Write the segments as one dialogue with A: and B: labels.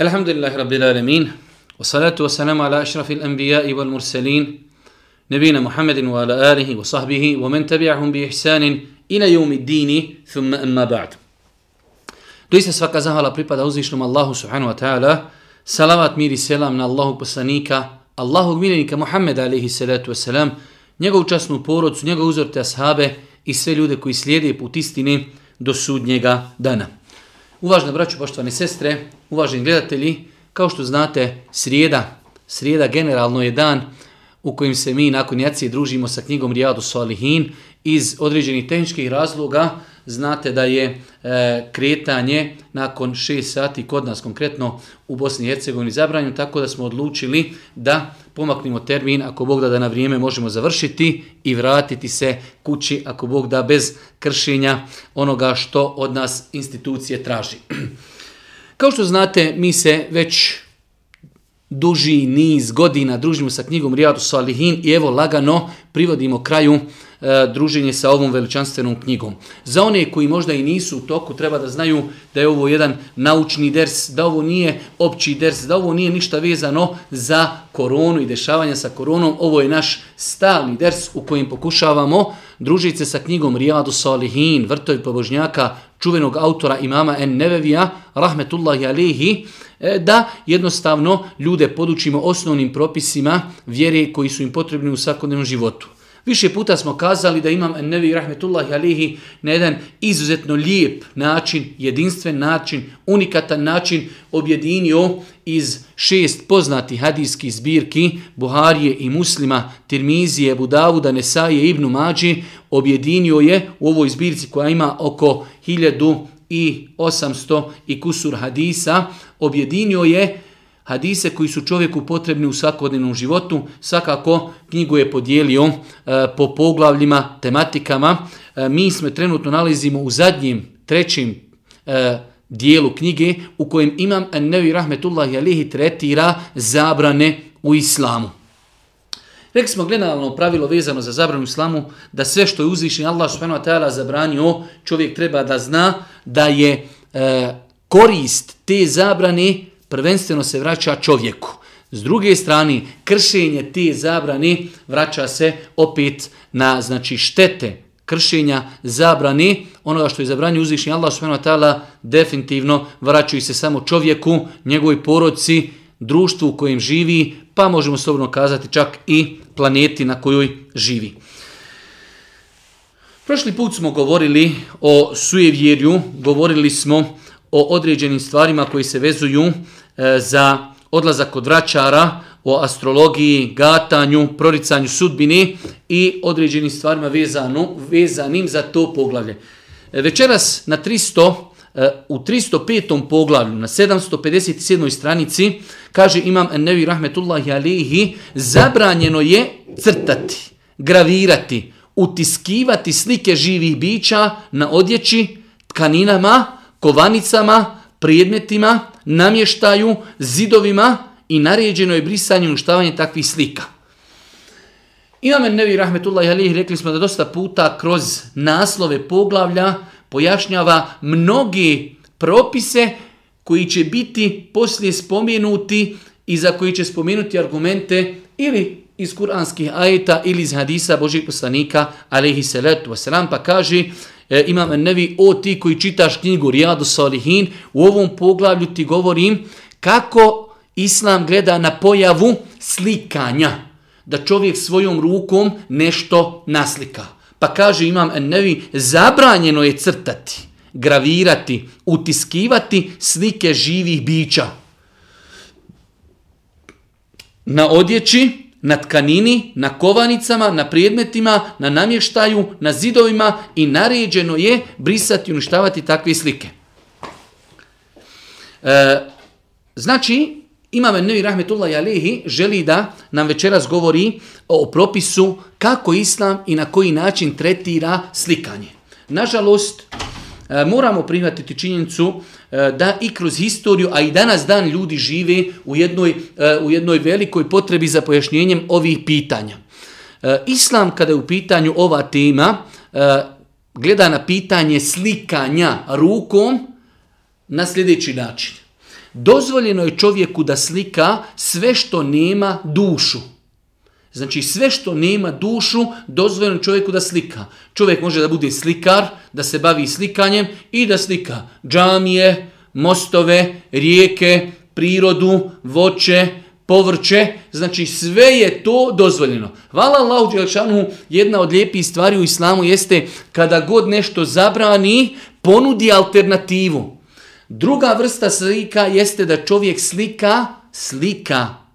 A: الحمد لله رب العالمين والصلاة والسلام على أشرف الأنبياء والمرسلين نبينا محمد وعلى آله وصحبه ومن تبعهم بإحسان إلى يوم الدين ثم أما بعد Doista svaka zahvala pripada uzvišnom Allahu subhanahu wa ta'ala. Salavat, mir i selam na Allahu poslanika, Allahu miljenika Muhammeda alaihi salatu wasalam, njegovu časnu porodcu, njegovu uzorte ashabe i sve ljude koji slijede put istine do sudnjega dana. Uvažne braću, poštovane sestre, uvaženi gledatelji, kao što znate, srijeda, srijeda generalno je dan u kojim se mi nakon jacije družimo sa knjigom Rijadu Salihin iz određenih tehničkih razloga. Znate da je e, kretanje nakon 6 sati kod nas konkretno u Bosni i Hercegovini zabranjeno, tako da smo odlučili da pomaknimo termin ako Bog da da na vrijeme možemo završiti i vratiti se kući ako Bog da bez kršenja onoga što od nas institucije traži. Kao što znate, mi se već duži niz godina družimo sa knjigom Rijadu Salihin i evo lagano privodimo kraju e, druženje sa ovom veličanstvenom knjigom. Za one koji možda i nisu u toku, treba da znaju da je ovo jedan naučni ders, da ovo nije opći ders, da ovo nije ništa vezano za koronu i dešavanja sa koronom. Ovo je naš stalni ders u kojem pokušavamo družiti se sa knjigom Rijadu Salihin, vrtovi pobožnjaka, čuvenog autora imama En Nevevija, rahmetullahi alihi, e, da jednostavno ljude podučimo osnovnim propisima vjere koji su im potrebni u svakodnevnom životu. Više puta smo kazali da imam Nevi Rahmetullahi Alihi na jedan izuzetno lijep način, jedinstven način, unikatan način objedinio iz šest poznati hadijskih zbirki Buharije i Muslima, Tirmizije, Budavuda, Nesaje, Ibnu Mađi, objedinio je u ovoj zbirci koja ima oko hiljadu i 800 i kusur hadisa, objedinio je hadise koji su čovjeku potrebni u svakodnevnom životu. Svakako knjigu je podijelio e, po poglavljima, tematikama. E, mi smo trenutno nalazimo u zadnjem, trećem e, dijelu knjige u kojem imam Nevi Rahmetullahi Alihi tretira zabrane u islamu. Rekli smo generalno pravilo vezano za zabranu islamu, da sve što je uzvišen Allah subhanahu wa ta'ala zabranio, čovjek treba da zna da je e, korist te zabrane prvenstveno se vraća čovjeku. S druge strane, kršenje te zabrane vraća se opet na znači štete kršenja zabrane, onoga što je zabranio uzvišnji Allah subhanahu wa ta'ala, definitivno vraćaju se samo čovjeku, njegovoj porodci, društvu u kojem živi, pa možemo slobodno kazati čak i planeti na kojoj živi. Prošli put smo govorili o sujevjerju, govorili smo o određenim stvarima koji se vezuju E, za odlazak od vraćara, o astrologiji, gatanju, proricanju sudbini i određenim stvarima vezanu, vezanim za to poglavlje. E, večeras na 300, e, u 305. poglavlju, na 757. stranici, kaže imam Nevi Rahmetullahi Alihi, zabranjeno je crtati, gravirati, utiskivati slike živih bića na odjeći, tkaninama, kovanicama, predmetima, namještaju, zidovima i naređeno je brisanje uništavanje takvih slika. Imam Nevi Rahmetullahi Alihi rekli smo da dosta puta kroz naslove poglavlja pojašnjava mnogi propise koji će biti poslije spomenuti i za koji će spomenuti argumente ili iz kuranskih ajeta ili iz hadisa Božih poslanika alaihi salatu wasalam pa kaže e, imam nevi o ti koji čitaš knjigu Rijadu Salihin u ovom poglavlju ti govorim kako islam gleda na pojavu slikanja da čovjek svojom rukom nešto naslika pa kaže imam nevi zabranjeno je crtati gravirati, utiskivati slike živih bića. Na odjeći, na tkanini, na kovanicama, na predmetima, na namještaju, na zidovima i naređeno je brisati i uništavati takve slike. E, znači, Imam Nevi Rahmetullah Jalehi želi da nam večeras govori o propisu kako Islam i na koji način tretira slikanje. Nažalost, E, moramo prihvatiti činjenicu e, da i kroz historiju, a i danas dan ljudi žive u jednoj, e, u jednoj velikoj potrebi za pojašnjenjem ovih pitanja. E, islam kada je u pitanju ova tema e, gleda na pitanje slikanja rukom na sljedeći način. dozvoljeno je čovjeku da slika sve što nema dušu. Znači sve što nema dušu, dozvoljeno čovjeku da slika. Čovjek može da bude slikar, da se bavi slikanjem i da slika džamije, mostove, rijeke, prirodu, voće, povrće, znači sve je to dozvoljeno. Hvala Allahu Đelšanu, jedna od lijepih stvari u islamu jeste kada god nešto zabrani, ponudi alternativu. Druga vrsta slika jeste da čovjek slika, slika,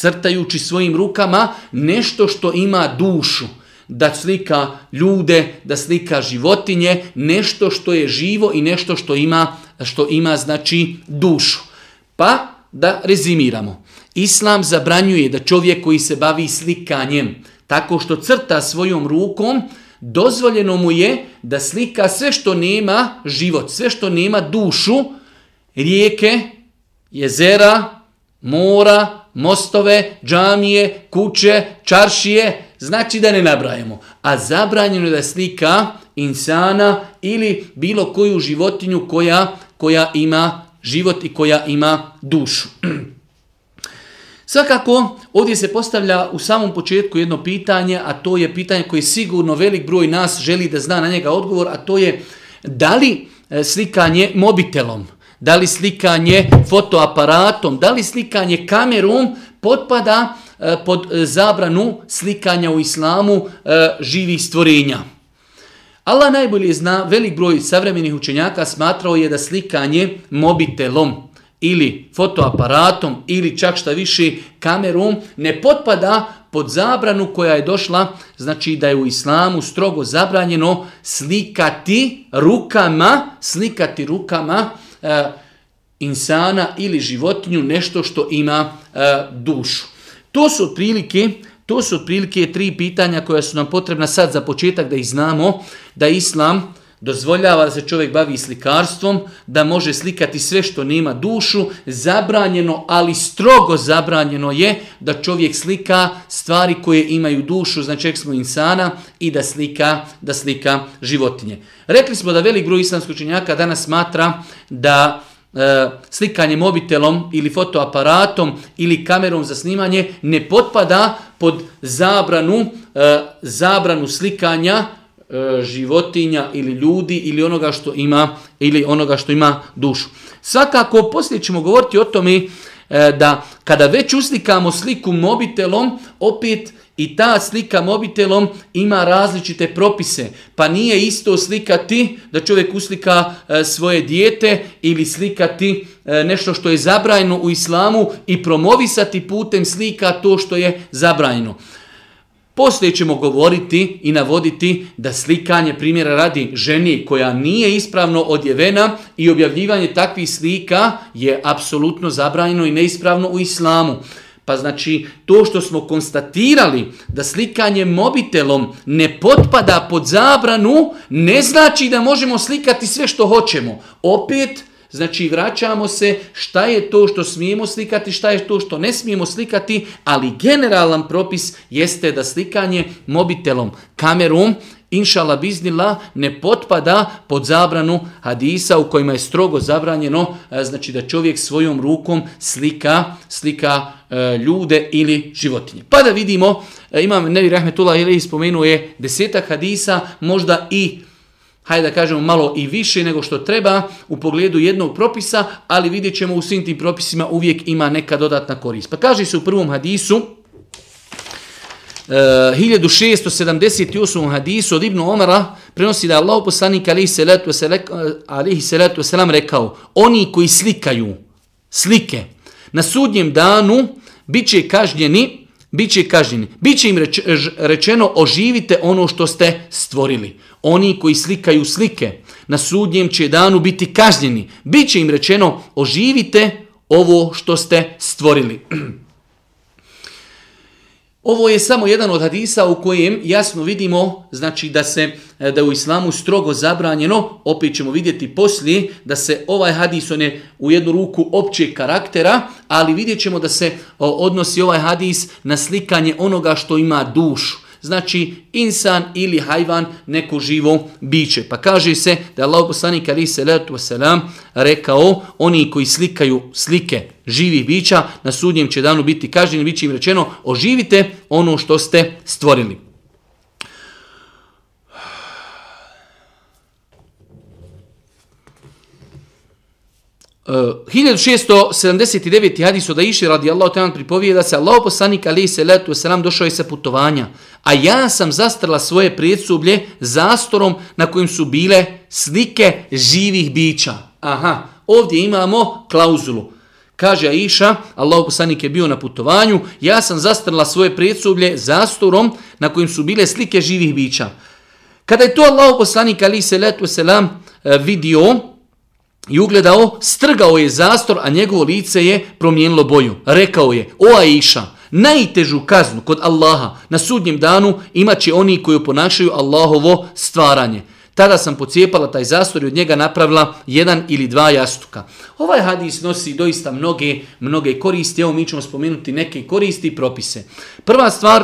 A: crtajući svojim rukama nešto što ima dušu. Da slika ljude, da slika životinje, nešto što je živo i nešto što ima, što ima znači dušu. Pa da rezimiramo. Islam zabranjuje da čovjek koji se bavi slikanjem tako što crta svojom rukom, dozvoljeno mu je da slika sve što nema život, sve što nema dušu, rijeke, jezera, mora, mostove, džamije, kuće, čaršije, znači da ne nabrajemo. A zabranjeno je da slika insana ili bilo koju životinju koja, koja ima život i koja ima dušu. Svakako, ovdje se postavlja u samom početku jedno pitanje, a to je pitanje koje sigurno velik broj nas želi da zna na njega odgovor, a to je da li e, slikanje mobitelom, da li slikanje fotoaparatom, da li slikanje kamerom potpada e, pod e, zabranu slikanja u islamu e, živih stvorenja. Allah najbolje zna, velik broj savremenih učenjaka smatrao je da slikanje mobitelom, ili fotoaparatom ili čak šta više kamerom ne potpada pod zabranu koja je došla, znači da je u islamu strogo zabranjeno slikati rukama, slikati rukama e, insana ili životinju nešto što ima e, dušu. To su otprilike to su otprilike tri pitanja koja su nam potrebna sad za početak da ih znamo, da islam dozvoljava da se čovjek bavi slikarstvom, da može slikati sve što nema dušu, zabranjeno, ali strogo zabranjeno je da čovjek slika stvari koje imaju dušu, znači smo insana, i da slika, da slika životinje. Rekli smo da velik broj islamskog činjaka danas smatra da e, slikanje mobitelom ili fotoaparatom ili kamerom za snimanje ne potpada pod zabranu, e, zabranu slikanja E, životinja ili ljudi ili onoga što ima ili onoga što ima dušu. Svakako poslije ćemo govoriti o tome e, da kada već uslikamo sliku mobitelom, opet i ta slika mobitelom ima različite propise. Pa nije isto slikati da čovjek uslika e, svoje dijete ili slikati e, nešto što je zabranjeno u islamu i promovisati putem slika to što je zabranjeno. Poslije ćemo govoriti i navoditi da slikanje primjera radi ženi koja nije ispravno odjevena i objavljivanje takvih slika je apsolutno zabranjeno i neispravno u islamu. Pa znači to što smo konstatirali da slikanje mobitelom ne potpada pod zabranu ne znači da možemo slikati sve što hoćemo. Opet Znači vraćamo se šta je to što smijemo slikati, šta je to što ne smijemo slikati, ali generalan propis jeste da slikanje mobitelom, kamerom, inšala biznila, ne potpada pod zabranu hadisa u kojima je strogo zabranjeno, e, znači da čovjek svojom rukom slika, slika e, ljude ili životinje. Pa da vidimo, e, imam Nevi Rahmetullah ili spomenuo je desetak hadisa, možda i hajde da kažemo malo i više nego što treba u pogledu jednog propisa, ali vidjet ćemo u svim tim propisima uvijek ima neka dodatna korist. Pa kaže se u prvom hadisu, e, uh, 1678. hadisu od Ibnu Omara prenosi da je Allah poslanik alihi salatu, e, alihi salatu wasalam rekao, oni koji slikaju slike na sudnjem danu bit će kažnjeni Biće kažnjeni. Biće im reč, rečeno oživite ono što ste stvorili. Oni koji slikaju slike na sudnjem će danu biti kažnjeni. Biće im rečeno oživite ovo što ste stvorili. Ovo je samo jedan od hadisa u kojem jasno vidimo znači da se da je u islamu strogo zabranjeno, opet ćemo vidjeti poslije da se ovaj hadis on je u jednu ruku općeg karaktera, ali vidjet ćemo da se odnosi ovaj hadis na slikanje onoga što ima dušu znači insan ili hajvan, neko živo biće. Pa kaže se da je Allah poslanik ali se letu wasalam rekao, oni koji slikaju slike živih bića, na sudnjem će danu biti kažnjeni, bit će im rečeno, oživite ono što ste stvorili. Eh, 1679. hadis od Aisha radijallahu ta'ala pripovijeda se Allah poslanik ali se letu selam došao je sa putovanja, a ja sam zastrla svoje predsublje zastorom na kojim su bile slike živih bića. Aha, ovdje imamo klauzulu. Kaže Aisha, Allah poslanik je bio na putovanju, ja sam zastrla svoje predsublje zastorom na kojim su bile slike živih bića. Kada je to Allah poslanik ali se letu selam eh, vidio, i ugledao, strgao je zastor, a njegovo lice je promijenilo boju. Rekao je, o Aisha, najtežu kaznu kod Allaha na sudnjem danu imaće oni koji ponašaju Allahovo stvaranje. Tada sam pocijepala taj zastor i od njega napravila jedan ili dva jastuka. Ovaj hadis nosi doista mnoge, mnoge koristi. Evo mi ćemo spomenuti neke koristi i propise. Prva stvar,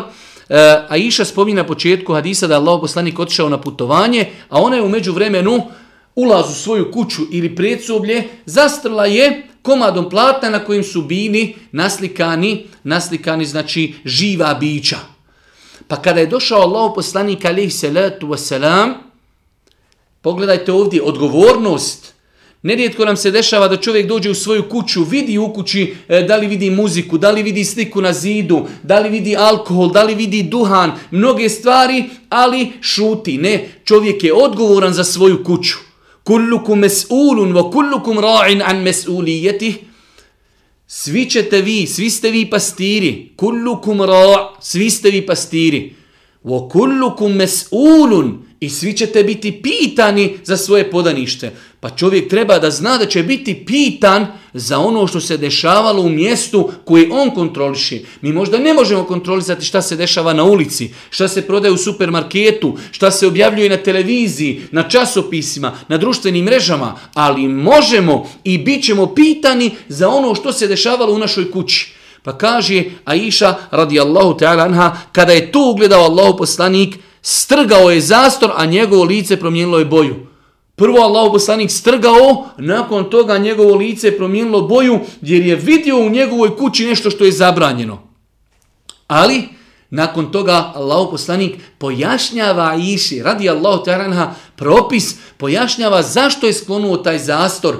A: e, Aisha spominje na početku hadisa da je Allah poslanik otišao na putovanje, a ona je umeđu vremenu ulaz u svoju kuću ili predsoblje, zastrla je komadom platna na kojim su bili naslikani, naslikani znači živa bića. Pa kada je došao Allah poslanik alaihi salatu wasalam, pogledajte ovdje, odgovornost, Nerijetko nam se dešava da čovjek dođe u svoju kuću, vidi u kući e, da li vidi muziku, da li vidi sliku na zidu, da li vidi alkohol, da li vidi duhan, mnoge stvari, ali šuti. Ne, čovjek je odgovoran za svoju kuću kullukum mes'ulun wa kullukum ra'in an mes'ulijeti. Svi ćete vi, svi ste vi pastiri. Kullukum ra', svi ste vi pastiri. Wa kullukum mes'ulun i svi ćete biti pitani za svoje podanište. Pa čovjek treba da zna da će biti pitan za ono što se dešavalo u mjestu koje on kontroliši. Mi možda ne možemo kontrolisati šta se dešava na ulici, šta se prodaje u supermarketu, šta se objavljuje na televiziji, na časopisima, na društvenim mrežama, ali možemo i bit ćemo pitani za ono što se dešavalo u našoj kući. Pa kaže Aisha radijallahu ta'ala anha, kada je to ugledao Allahu poslanik, strgao je zastor, a njegovo lice promijenilo je boju. Prvo Allah poslanik strgao, nakon toga njegovo lice je promijenilo boju, jer je vidio u njegovoj kući nešto što je zabranjeno. Ali, nakon toga Allah poslanik pojašnjava Iši, radi Allah taranha, propis, pojašnjava zašto je sklonuo taj zastor.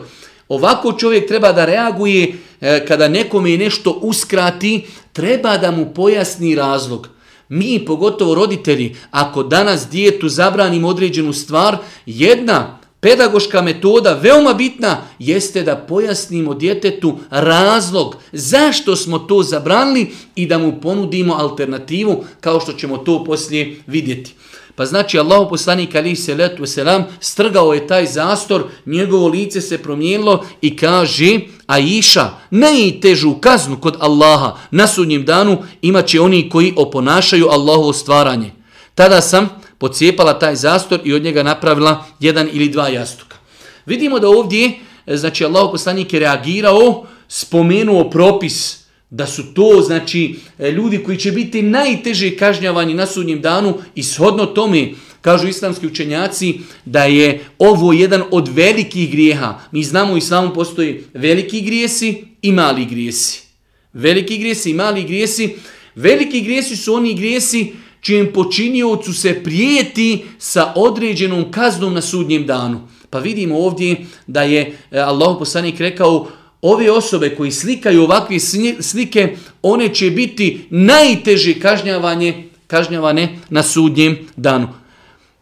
A: Ovako čovjek treba da reaguje e, kada nekome nešto uskrati, treba da mu pojasni razlog. Mi, pogotovo roditelji, ako danas dijetu zabranimo određenu stvar, jedna pedagoška metoda, veoma bitna, jeste da pojasnimo djetetu razlog zašto smo to zabranili i da mu ponudimo alternativu kao što ćemo to poslije vidjeti. Pa znači Allah poslanik ali se letu selam strgao je taj zastor, njegovo lice se promijenilo i kaže Aisha, najtežu kaznu kod Allaha na sudnjem danu imaće oni koji oponašaju Allahovo stvaranje. Tada sam pocijepala taj zastor i od njega napravila jedan ili dva jastuka. Vidimo da ovdje, e, znači Allah poslanik je reagirao, spomenuo propis da su to znači e, ljudi koji će biti najteže kažnjavani na sudnjem danu i shodno tome kažu islamski učenjaci da je ovo jedan od velikih grijeha. Mi znamo u islamu postoji veliki grijesi i mali grijesi. Veliki grijesi i mali grijesi. Veliki grijesi su oni grijesi čijem počiniocu se prijeti sa određenom kaznom na sudnjem danu. Pa vidimo ovdje da je e, Allah poslanik rekao ove osobe koji slikaju ovakve slike, one će biti najteže kažnjavanje, kažnjavane na sudnjem danu.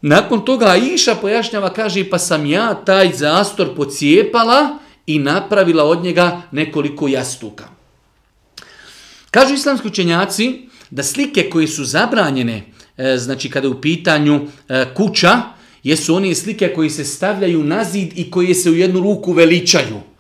A: Nakon toga Iša pojašnjava, kaže, pa sam ja taj zastor pocijepala i napravila od njega nekoliko jastuka. Kažu islamski učenjaci, da slike koje su zabranjene, e, znači kada je u pitanju e, kuća, jesu one slike koje se stavljaju na zid i koje se u jednu ruku veličaju.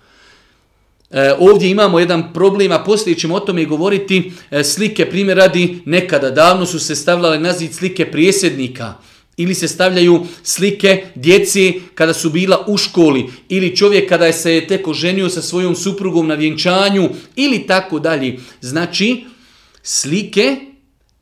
A: E, ovdje imamo jedan problem, a poslije ćemo o tome govoriti. E, slike, primjer radi, nekada davno su se stavljale na zid slike prijesednika. Ili se stavljaju slike djeci kada su bila u školi. Ili čovjek kada je se teko ženio sa svojom suprugom na vjenčanju. Ili tako dalje. Znači, slike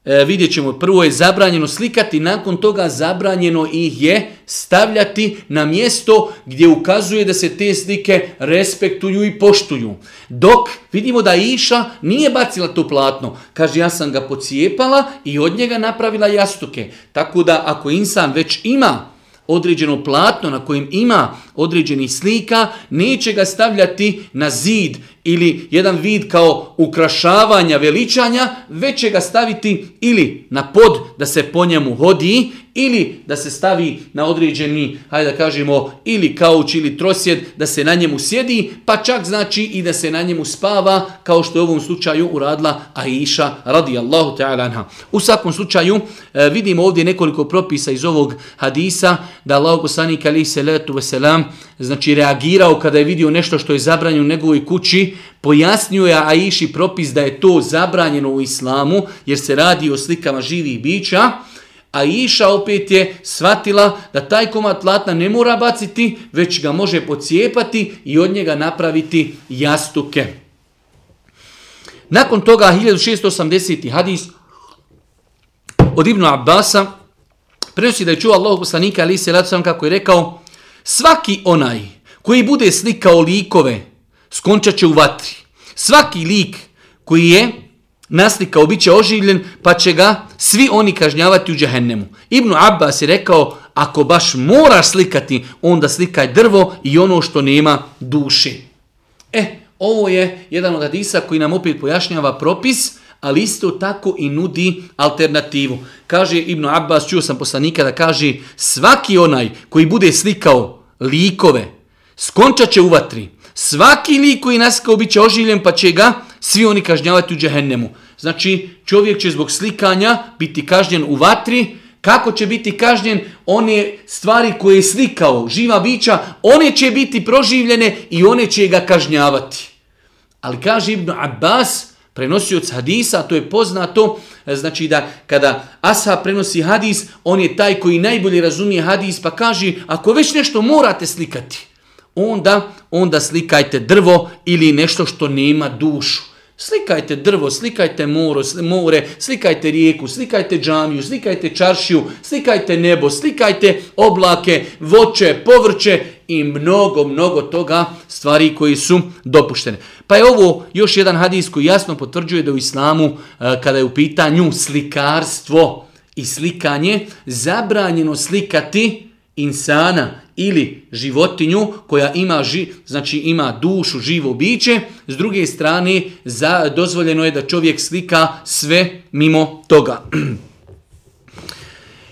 A: e, vidjet ćemo, prvo je zabranjeno slikati, nakon toga zabranjeno ih je stavljati na mjesto gdje ukazuje da se te slike respektuju i poštuju. Dok vidimo da Iša nije bacila to platno, kaže ja sam ga pocijepala i od njega napravila jastuke. Tako da ako insan već ima određeno platno na kojem ima određenih slika, neće ga stavljati na zid ili jedan vid kao ukrašavanja, veličanja, već će ga staviti ili na pod da se po njemu hodi ili da se stavi na određeni, hajde da kažemo, ili kauč ili trosjed, da se na njemu sjedi, pa čak znači i da se na njemu spava, kao što je u ovom slučaju uradila Aisha radijallahu ta'ala anha. U svakom slučaju e, vidimo ovdje nekoliko propisa iz ovog hadisa, da Allah poslanik ali se letu veselam, znači reagirao kada je vidio nešto što je zabranjeno u njegovoj kući, pojasnio je Aiši propis da je to zabranjeno u islamu, jer se radi o slikama živih bića, a Iša opet je shvatila da taj komad platna ne mora baciti, već ga može pocijepati i od njega napraviti jastuke. Nakon toga 1680. hadis od Ibnu Abbasa prenosi da je čuo Allahu poslanika ali se sam kako je rekao svaki onaj koji bude slikao likove skončat će u vatri. Svaki lik koji je naslikao bit će oživljen, pa će ga svi oni kažnjavati u džahennemu. Ibnu Abbas je rekao, ako baš moraš slikati, onda slikaj drvo i ono što nema duši. E, ovo je jedan od hadisa koji nam opet pojašnjava propis, ali isto tako i nudi alternativu. Kaže Ibnu Abbas, čuo sam poslanika da kaže, svaki onaj koji bude slikao likove, skončat će u vatri. Svaki lik koji naskao bit će oživljen, pa će ga svi oni kažnjavati u džehennemu. Znači, čovjek će zbog slikanja biti kažnjen u vatri, kako će biti kažnjen one stvari koje je slikao, živa bića, one će biti proživljene i one će ga kažnjavati. Ali kaže Ibn Abbas, Prenosioc hadisa, to je poznato, e, znači da kada Asa prenosi hadis, on je taj koji najbolje razumije hadis, pa kaže, ako već nešto morate slikati, onda, onda slikajte drvo ili nešto što nema dušu. Slikajte drvo, slikajte more, more, slikajte rijeku, slikajte džamiju, slikajte čaršiju, slikajte nebo, slikajte oblake, voće, povrće i mnogo, mnogo toga stvari koji su dopuštene. Pa je ovo još jedan hadis koji jasno potvrđuje da u islamu e, kada je u pitanju slikarstvo i slikanje, zabranjeno slikati insana ili životinju koja ima ži, znači ima dušu, živo biće, s druge strane za, dozvoljeno je da čovjek slika sve mimo toga.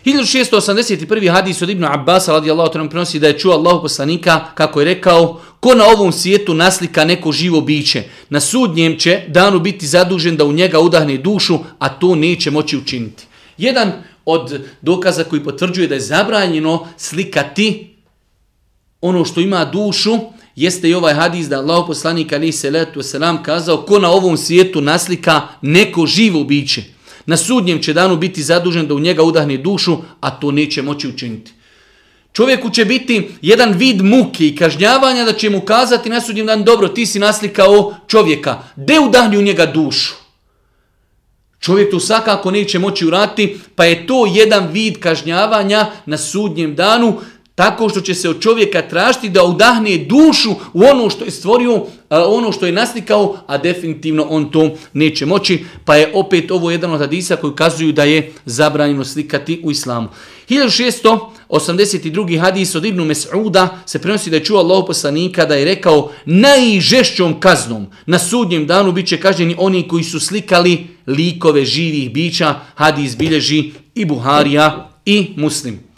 A: 1681. hadis od Ibn Abbas radijallahu ta'ala prenosi da je čuo Allahu poslanika kako je rekao ko na ovom svijetu naslika neko živo biće na sudnjem će danu biti zadužen da u njega udahne dušu a to neće moći učiniti. Jedan od dokaza koji potvrđuje da je zabranjeno slikati ono što ima dušu, jeste i ovaj hadis da Allah poslanik ali se letu selam kazao ko na ovom svijetu naslika neko živo biće. Na sudnjem će danu biti zadužen da u njega udahne dušu, a to neće moći učiniti. Čovjeku će biti jedan vid muke i kažnjavanja da će mu kazati na sudnjem dan dobro, ti si naslikao čovjeka, de udahni u njega dušu. Čovjek to svakako neće moći urati, pa je to jedan vid kažnjavanja na sudnjem danu, tako što će se od čovjeka tražiti da udahne dušu u ono što je stvorio, ono što je naslikao, a definitivno on to neće moći, pa je opet ovo jedan od hadisa koji ukazuju da je zabranjeno slikati u islamu. 1682. hadis od Ibnu Mes'uda se prenosi da je čuo Allah poslanika da je rekao najžešćom kaznom na sudnjem danu bit će kažnjeni oni koji su slikali likove živih bića, hadis bilježi i Buharija i Muslim.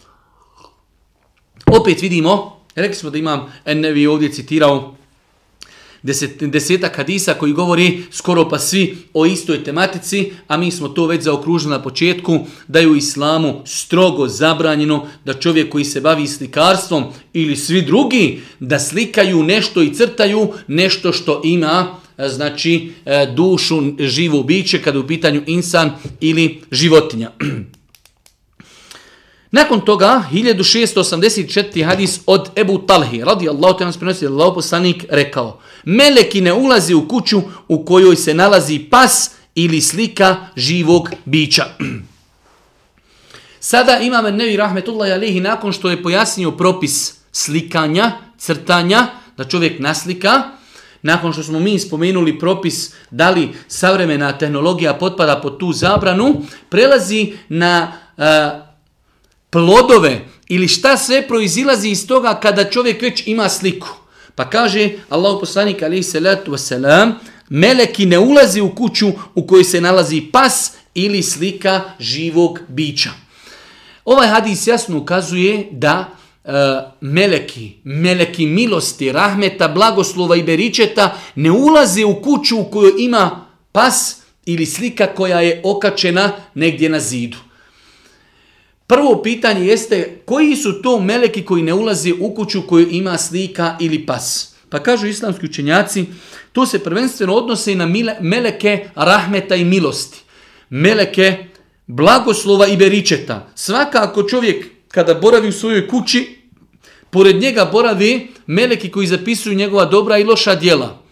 A: Opet vidimo, rekli smo da imam Ennevi ovdje citirao deset, desetak hadisa koji govori skoro pa svi o istoj tematici, a mi smo to već zaokružili na početku, da je u islamu strogo zabranjeno da čovjek koji se bavi slikarstvom ili svi drugi, da slikaju nešto i crtaju nešto što ima e, znači e, dušu živu biće kada u pitanju insan ili životinja. Nakon toga, 1684. hadis od Ebu Talhi, radi Allah, te nas prenosi, Allah poslanik rekao, Meleki ne ulazi u kuću u kojoj se nalazi pas ili slika živog bića. Sada imam Nevi Rahmetullahi Alehi nakon što je pojasnio propis slikanja, crtanja, da čovjek naslika, nakon što smo mi spomenuli propis da li savremena tehnologija potpada pod tu zabranu, prelazi na uh, plodove ili šta sve proizilazi iz toga kada čovjek već ima sliku. Pa kaže Allahu poslanik alaihi salatu wasalam, meleki ne ulazi u kuću u kojoj se nalazi pas ili slika živog bića. Ovaj hadis jasno ukazuje da e, meleki, meleki milosti, rahmeta, blagoslova i beričeta ne ulaze u kuću u kojoj ima pas ili slika koja je okačena negdje na zidu. Prvo pitanje jeste koji su to meleki koji ne ulaze u kuću koju ima slika ili pas. Pa kažu islamski učenjaci, to se prvenstveno odnose i na meleke rahmeta i milosti. Meleke blagoslova i beričeta. Svakako čovjek kada boravi u svojoj kući, pored njega boravi meleki koji zapisuju njegova dobra i loša djela.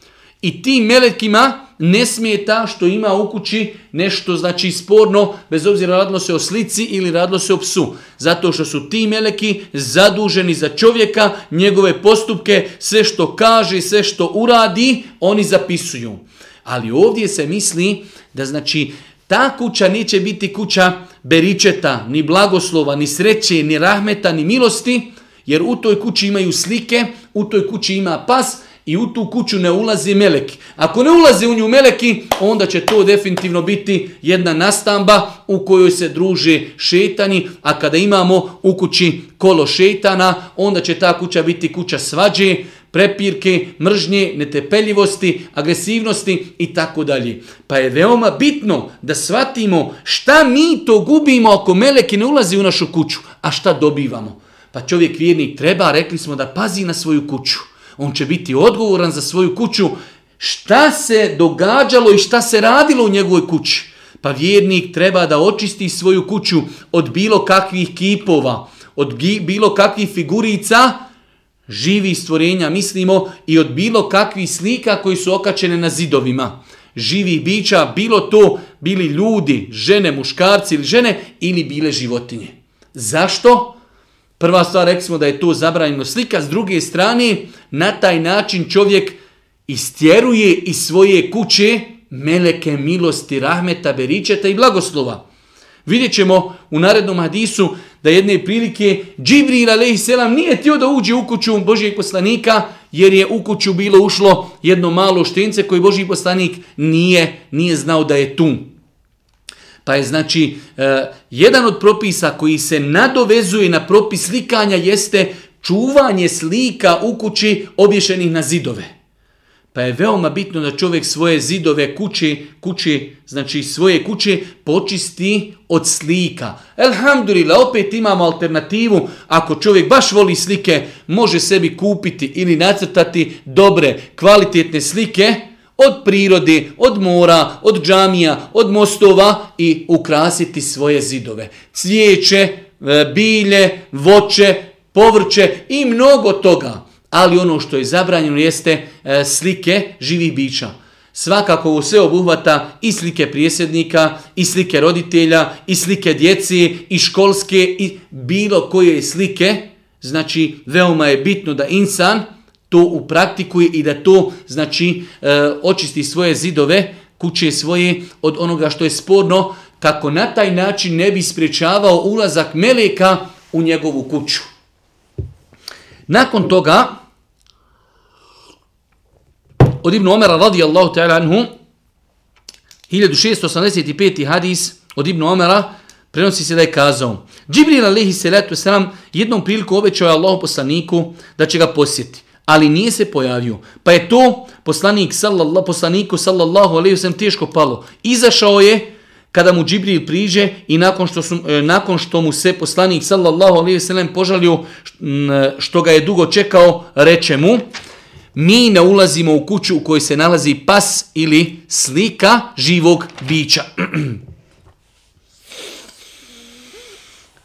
A: I tim melekima ne smije ta što ima u kući nešto znači sporno, bez obzira radilo se o slici ili radilo se o psu. Zato što su ti meleki zaduženi za čovjeka, njegove postupke, sve što kaže, sve što uradi, oni zapisuju. Ali ovdje se misli da znači ta kuća neće biti kuća beričeta, ni blagoslova, ni sreće, ni rahmeta, ni milosti, jer u toj kući imaju slike, u toj kući ima pas, i u tu kuću ne ulazi meleki. Ako ne ulazi u nju meleki, onda će to definitivno biti jedna nastamba u kojoj se druže šetani, a kada imamo u kući kolo šetana, onda će ta kuća biti kuća svađe, prepirke, mržnje, netepeljivosti, agresivnosti i tako dalje. Pa je veoma bitno da shvatimo šta mi to gubimo ako meleki ne ulazi u našu kuću, a šta dobivamo. Pa čovjek vjernik treba, rekli smo, da pazi na svoju kuću on će biti odgovoran za svoju kuću šta se događalo i šta se radilo u njegovoj kući. Pa vjernik treba da očisti svoju kuću od bilo kakvih kipova, od bilo kakvih figurica, živi stvorenja, mislimo, i od bilo kakvih slika koji su okačene na zidovima. Živih bića, bilo to, bili ljudi, žene, muškarci ili žene, ili bile životinje. Zašto? Prva stvar, rekli smo da je to zabranjeno slika, s druge strane, na taj način čovjek istjeruje iz svoje kuće meleke milosti, rahmeta, beričeta i blagoslova. Vidjet ćemo u narednom hadisu da jedne prilike Džibril a.s. nije htio da uđe u kuću Božijeg poslanika jer je u kuću bilo ušlo jedno malo štence koje Božiji poslanik nije, nije znao da je tu. Pa je znači, eh, jedan od propisa koji se nadovezuje na propis slikanja jeste čuvanje slika u kući obješenih na zidove. Pa je veoma bitno da čovjek svoje zidove kući, kući, znači svoje kuće počisti od slika. Elhamdulillah, opet imamo alternativu. Ako čovjek baš voli slike, može sebi kupiti ili nacrtati dobre, kvalitetne slike, od prirode, od mora, od džamija, od mostova i ukrasiti svoje zidove. Cvijeće, e, bilje, voće, povrće i mnogo toga. Ali ono što je zabranjeno jeste e, slike živih bića. Svakako u sve obuhvata i slike prijesednika, i slike roditelja, i slike djeci, i školske, i bilo koje slike. Znači, veoma je bitno da insan, to upraktikuje i da to znači e, očisti svoje zidove, kuće svoje od onoga što je sporno, kako na taj način ne bi spriječavao ulazak meleka u njegovu kuću. Nakon toga, od Ibn Omera radijallahu ta'ala anhu, 1685. hadis od Ibn Omera, prenosi se da je kazao, Džibril alaihi salatu wasalam jednom priliku obećao je Allahu poslaniku da će ga posjetiti ali nije se pojavio. Pa je to poslanik sallallahu, poslaniku sallallahu alaihi wasallam teško palo. Izašao je kada mu Džibril priđe i nakon što, su, e, nakon što mu se poslanik sallallahu alaihi wasallam požalio što ga je dugo čekao, reče mu, mi ne ulazimo u kuću u kojoj se nalazi pas ili slika živog bića.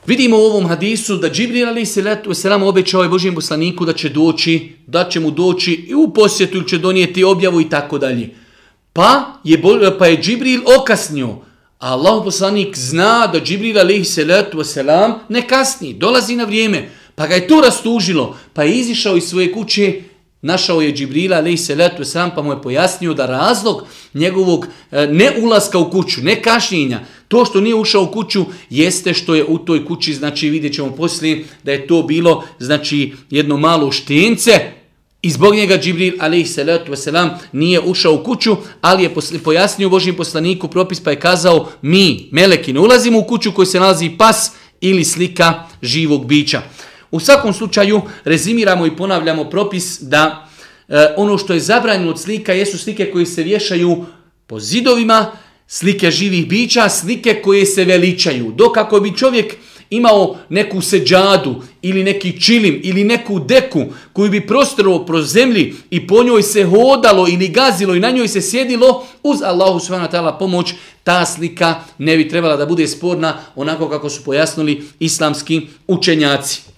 A: Vidimo u ovom hadisu da Džibril ali se letu selam obećao je Božijem poslaniku da će doći, da će mu doći i u posjetu ili će donijeti objavu i tako dalje. Pa je, pa je Džibril okasnio. A Allah poslanik zna da Džibril alaihi salatu wasalam ne kasni, dolazi na vrijeme. Pa ga je to rastužilo, pa je izišao iz svoje kuće, našao je Džibrila alaihi salatu wasalam, pa mu je pojasnio da razlog njegovog e, ne ulaska u kuću, ne kašnjenja, to što nije ušao u kuću jeste što je u toj kući, znači vidjet ćemo poslije da je to bilo znači jedno malo štence, I zbog njega Džibril alejhi salatu vesselam nije ušao u kuću, ali je pojasnio Božim poslaniku propis pa je kazao mi, meleki, ne ulazimo u kuću koji se nalazi pas ili slika živog bića. U svakom slučaju rezimiramo i ponavljamo propis da e, ono što je zabranjeno od slika jesu slike koje se vješaju po zidovima, slike živih bića, slike koje se veličaju. Dok ako bi čovjek imao neku seđadu ili neki čilim ili neku deku koju bi prostrao pro zemlji i po njoj se hodalo ili gazilo i na njoj se sjedilo, uz Allahu s.w.t. pomoć, ta slika ne bi trebala da bude sporna onako kako su pojasnili islamski učenjaci.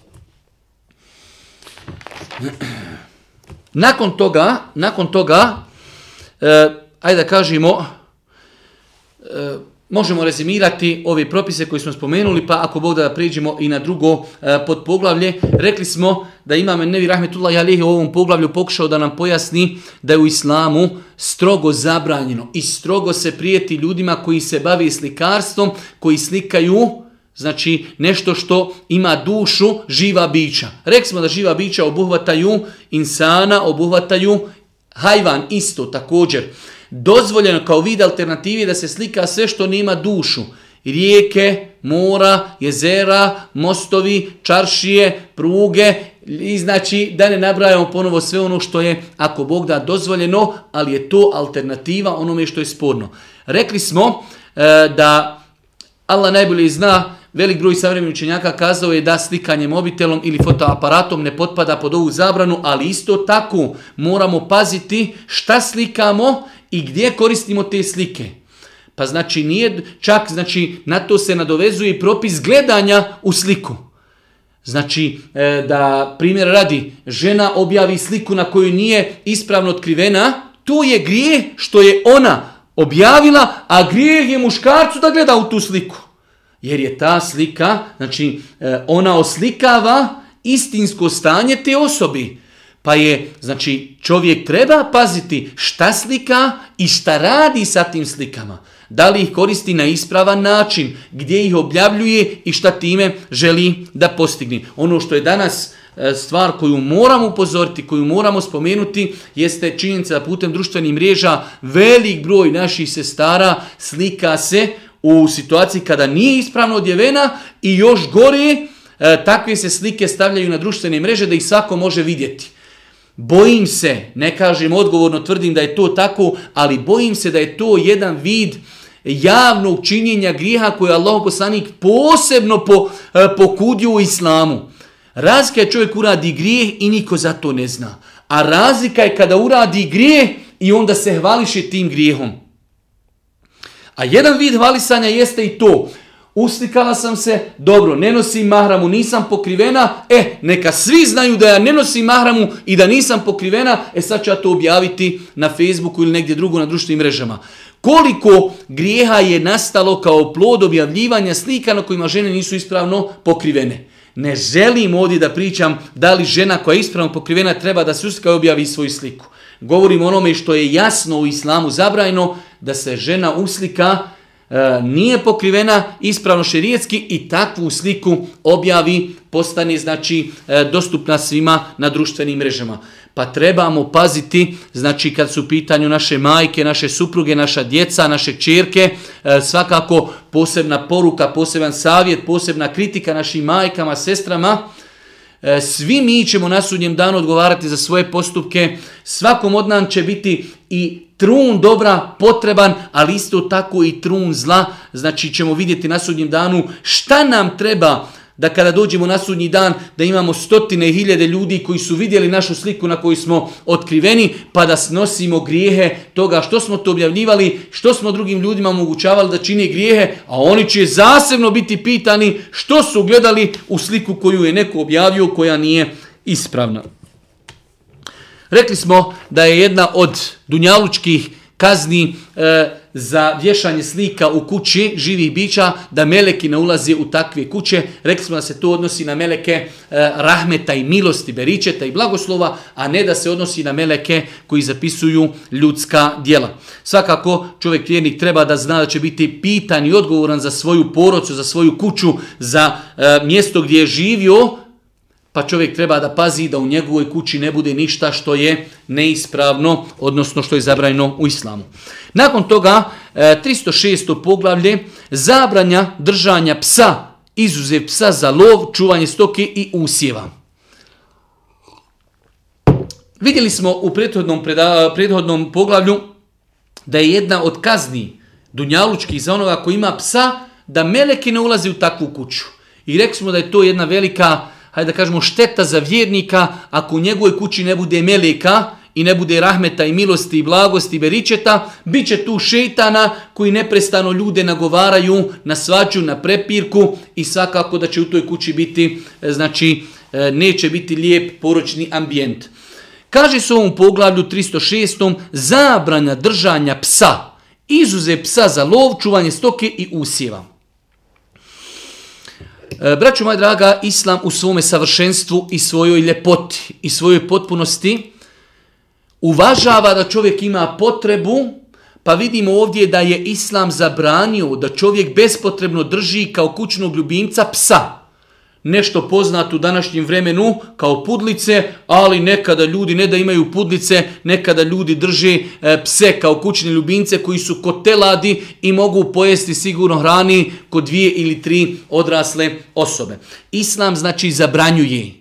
A: Nakon toga, nakon toga, eh, ajde da kažemo, eh, Možemo rezimirati ove propise koje smo spomenuli, pa ako Bog da priđemo i na drugo e, pod poglavlje, rekli smo da imam Nevi Rahmetullah Jalihi u ovom poglavlju pokušao da nam pojasni da je u islamu strogo zabranjeno i strogo se prijeti ljudima koji se bavi slikarstvom, koji slikaju znači nešto što ima dušu živa bića. Rekli smo da živa bića obuhvataju insana, obuhvataju hajvan isto također dozvoljeno kao vid alternativi da se slika sve što nema dušu. Rijeke, mora, jezera, mostovi, čaršije, pruge, i znači da ne nabrajamo ponovo sve ono što je, ako Bog da, dozvoljeno, ali je to alternativa onome što je sporno. Rekli smo e, da Allah najbolje zna, velik broj savremenih učenjaka kazao je da slikanje mobitelom ili fotoaparatom ne potpada pod ovu zabranu, ali isto tako moramo paziti šta slikamo i gdje koristimo te slike. Pa znači nije čak, znači na to se nadovezuje i propis gledanja u sliku. Znači e, da primjer radi, žena objavi sliku na kojoj nije ispravno otkrivena, to je grije što je ona objavila, a grije je muškarcu da gleda u tu sliku. Jer je ta slika, znači e, ona oslikava istinsko stanje te osobi. Pa je, znači, čovjek treba paziti šta slika i šta radi sa tim slikama. Da li ih koristi na ispravan način, gdje ih objavljuje i šta time želi da postigne. Ono što je danas e, stvar koju moramo upozoriti, koju moramo spomenuti, jeste činjenica da putem društvenih mreža velik broj naših sestara slika se u situaciji kada nije ispravno odjevena i još gore e, takve se slike stavljaju na društvene mreže da ih svako može vidjeti. Bojim se, ne kažem odgovorno, tvrdim da je to tako, ali bojim se da je to jedan vid javnog činjenja griha koje Allah poslanik posebno po, e, pokudio u islamu. Razlika je čovjek uradi grijeh i niko za to ne zna. A razlika je kada uradi grijeh i onda se hvališe tim grijehom. A jedan vid hvalisanja jeste i to uslikala sam se, dobro, ne nosim mahramu, nisam pokrivena, e, neka svi znaju da ja ne nosim mahramu i da nisam pokrivena, e sad ću ja to objaviti na Facebooku ili negdje drugo na društvenim mrežama. Koliko grijeha je nastalo kao plod objavljivanja slika na kojima žene nisu ispravno pokrivene. Ne želim ovdje da pričam da li žena koja je ispravno pokrivena treba da se uslika i objavi svoju sliku. Govorim onome što je jasno u islamu zabrajno, da se žena uslika E, nije pokrivena ispravno šerijetski i takvu sliku objavi, postane znači e, dostupna svima na društvenim mrežama. Pa trebamo paziti, znači kad su u pitanju naše majke, naše supruge, naša djeca, naše čerke, e, svakako posebna poruka, poseban savjet, posebna kritika našim majkama, sestrama, E, svi mi ćemo na sudnjem danu odgovarati za svoje postupke. Svakom od nam će biti i trun dobra potreban, ali isto tako i trun zla. Znači ćemo vidjeti na sudnjem danu šta nam treba da kada dođemo na sudnji dan, da imamo stotine i hiljade ljudi koji su vidjeli našu sliku na kojoj smo otkriveni, pa da snosimo grijehe toga što smo to objavljivali, što smo drugim ljudima omogućavali da čini grijehe, a oni će zasebno biti pitani što su gledali u sliku koju je neko objavio koja nije ispravna. Rekli smo da je jedna od dunjalučkih kazni e, za vješanje slika u kući živih bića, da meleki ne ulaze u takve kuće. Rekli smo da se to odnosi na meleke e, rahmeta i milosti, beričeta i blagoslova, a ne da se odnosi na meleke koji zapisuju ljudska dijela. Svakako čovjek vjernik treba da zna da će biti pitan i odgovoran za svoju porodcu, za svoju kuću, za e, mjesto gdje je živio, pa čovjek treba da pazi da u njegovoj kući ne bude ništa što je neispravno, odnosno što je zabranjeno u islamu. Nakon toga, e, 306. Poglavlje, zabranja držanja psa, izuzev psa za lov, čuvanje stoke i usjeva. Vidjeli smo u prethodnom, preda, prethodnom poglavlju da je jedna od kazni dunjalučkih za onoga koji ima psa, da meleki ne ulazi u takvu kuću. I rekli smo da je to jedna velika hajde da kažemo, šteta za vjernika ako u njegovoj kući ne bude meleka i ne bude rahmeta i milosti i blagosti i beričeta, bit će tu šeitana koji neprestano ljude nagovaraju na svađu, na prepirku i svakako da će u toj kući biti, e, znači, e, neće biti lijep poročni ambijent. Kaže se u ovom poglavlju 306. zabranja držanja psa, izuze psa za lov, čuvanje stoke i usjeva. Braćo braću moja draga, Islam u svome savršenstvu i svojoj ljepoti i svojoj potpunosti uvažava da čovjek ima potrebu, pa vidimo ovdje da je Islam zabranio da čovjek bespotrebno drži kao kućnog ljubimca psa nešto poznato u današnjem vremenu kao pudlice, ali nekada ljudi ne da imaju pudlice, nekada ljudi drže e, pse kao kućne ljubimce koji su kod teladi i mogu pojesti sigurno hrani kod dvije ili tri odrasle osobe. Islam znači zabranjuje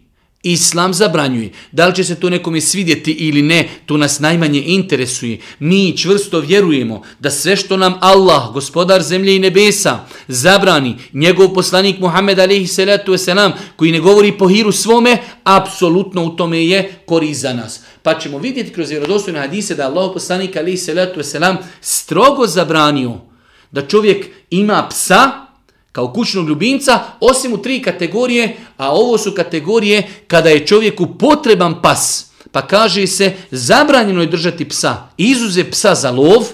A: Islam zabranjuje. Da li će se to nekome svidjeti ili ne, to nas najmanje interesuje. Mi čvrsto vjerujemo da sve što nam Allah, gospodar zemlje i nebesa, zabrani, njegov poslanik Muhammed alaihi salatu wasalam, koji ne govori po hiru svome, apsolutno u tome je kori za nas. Pa ćemo vidjeti kroz vjerodostojne hadise da Allah poslanik alaihi salatu wasalam strogo zabranio da čovjek ima psa, kao kućnog ljubimca, osim u tri kategorije, a ovo su kategorije kada je čovjeku potreban pas. Pa kaže se, zabranjeno je držati psa. Izuze psa za lov,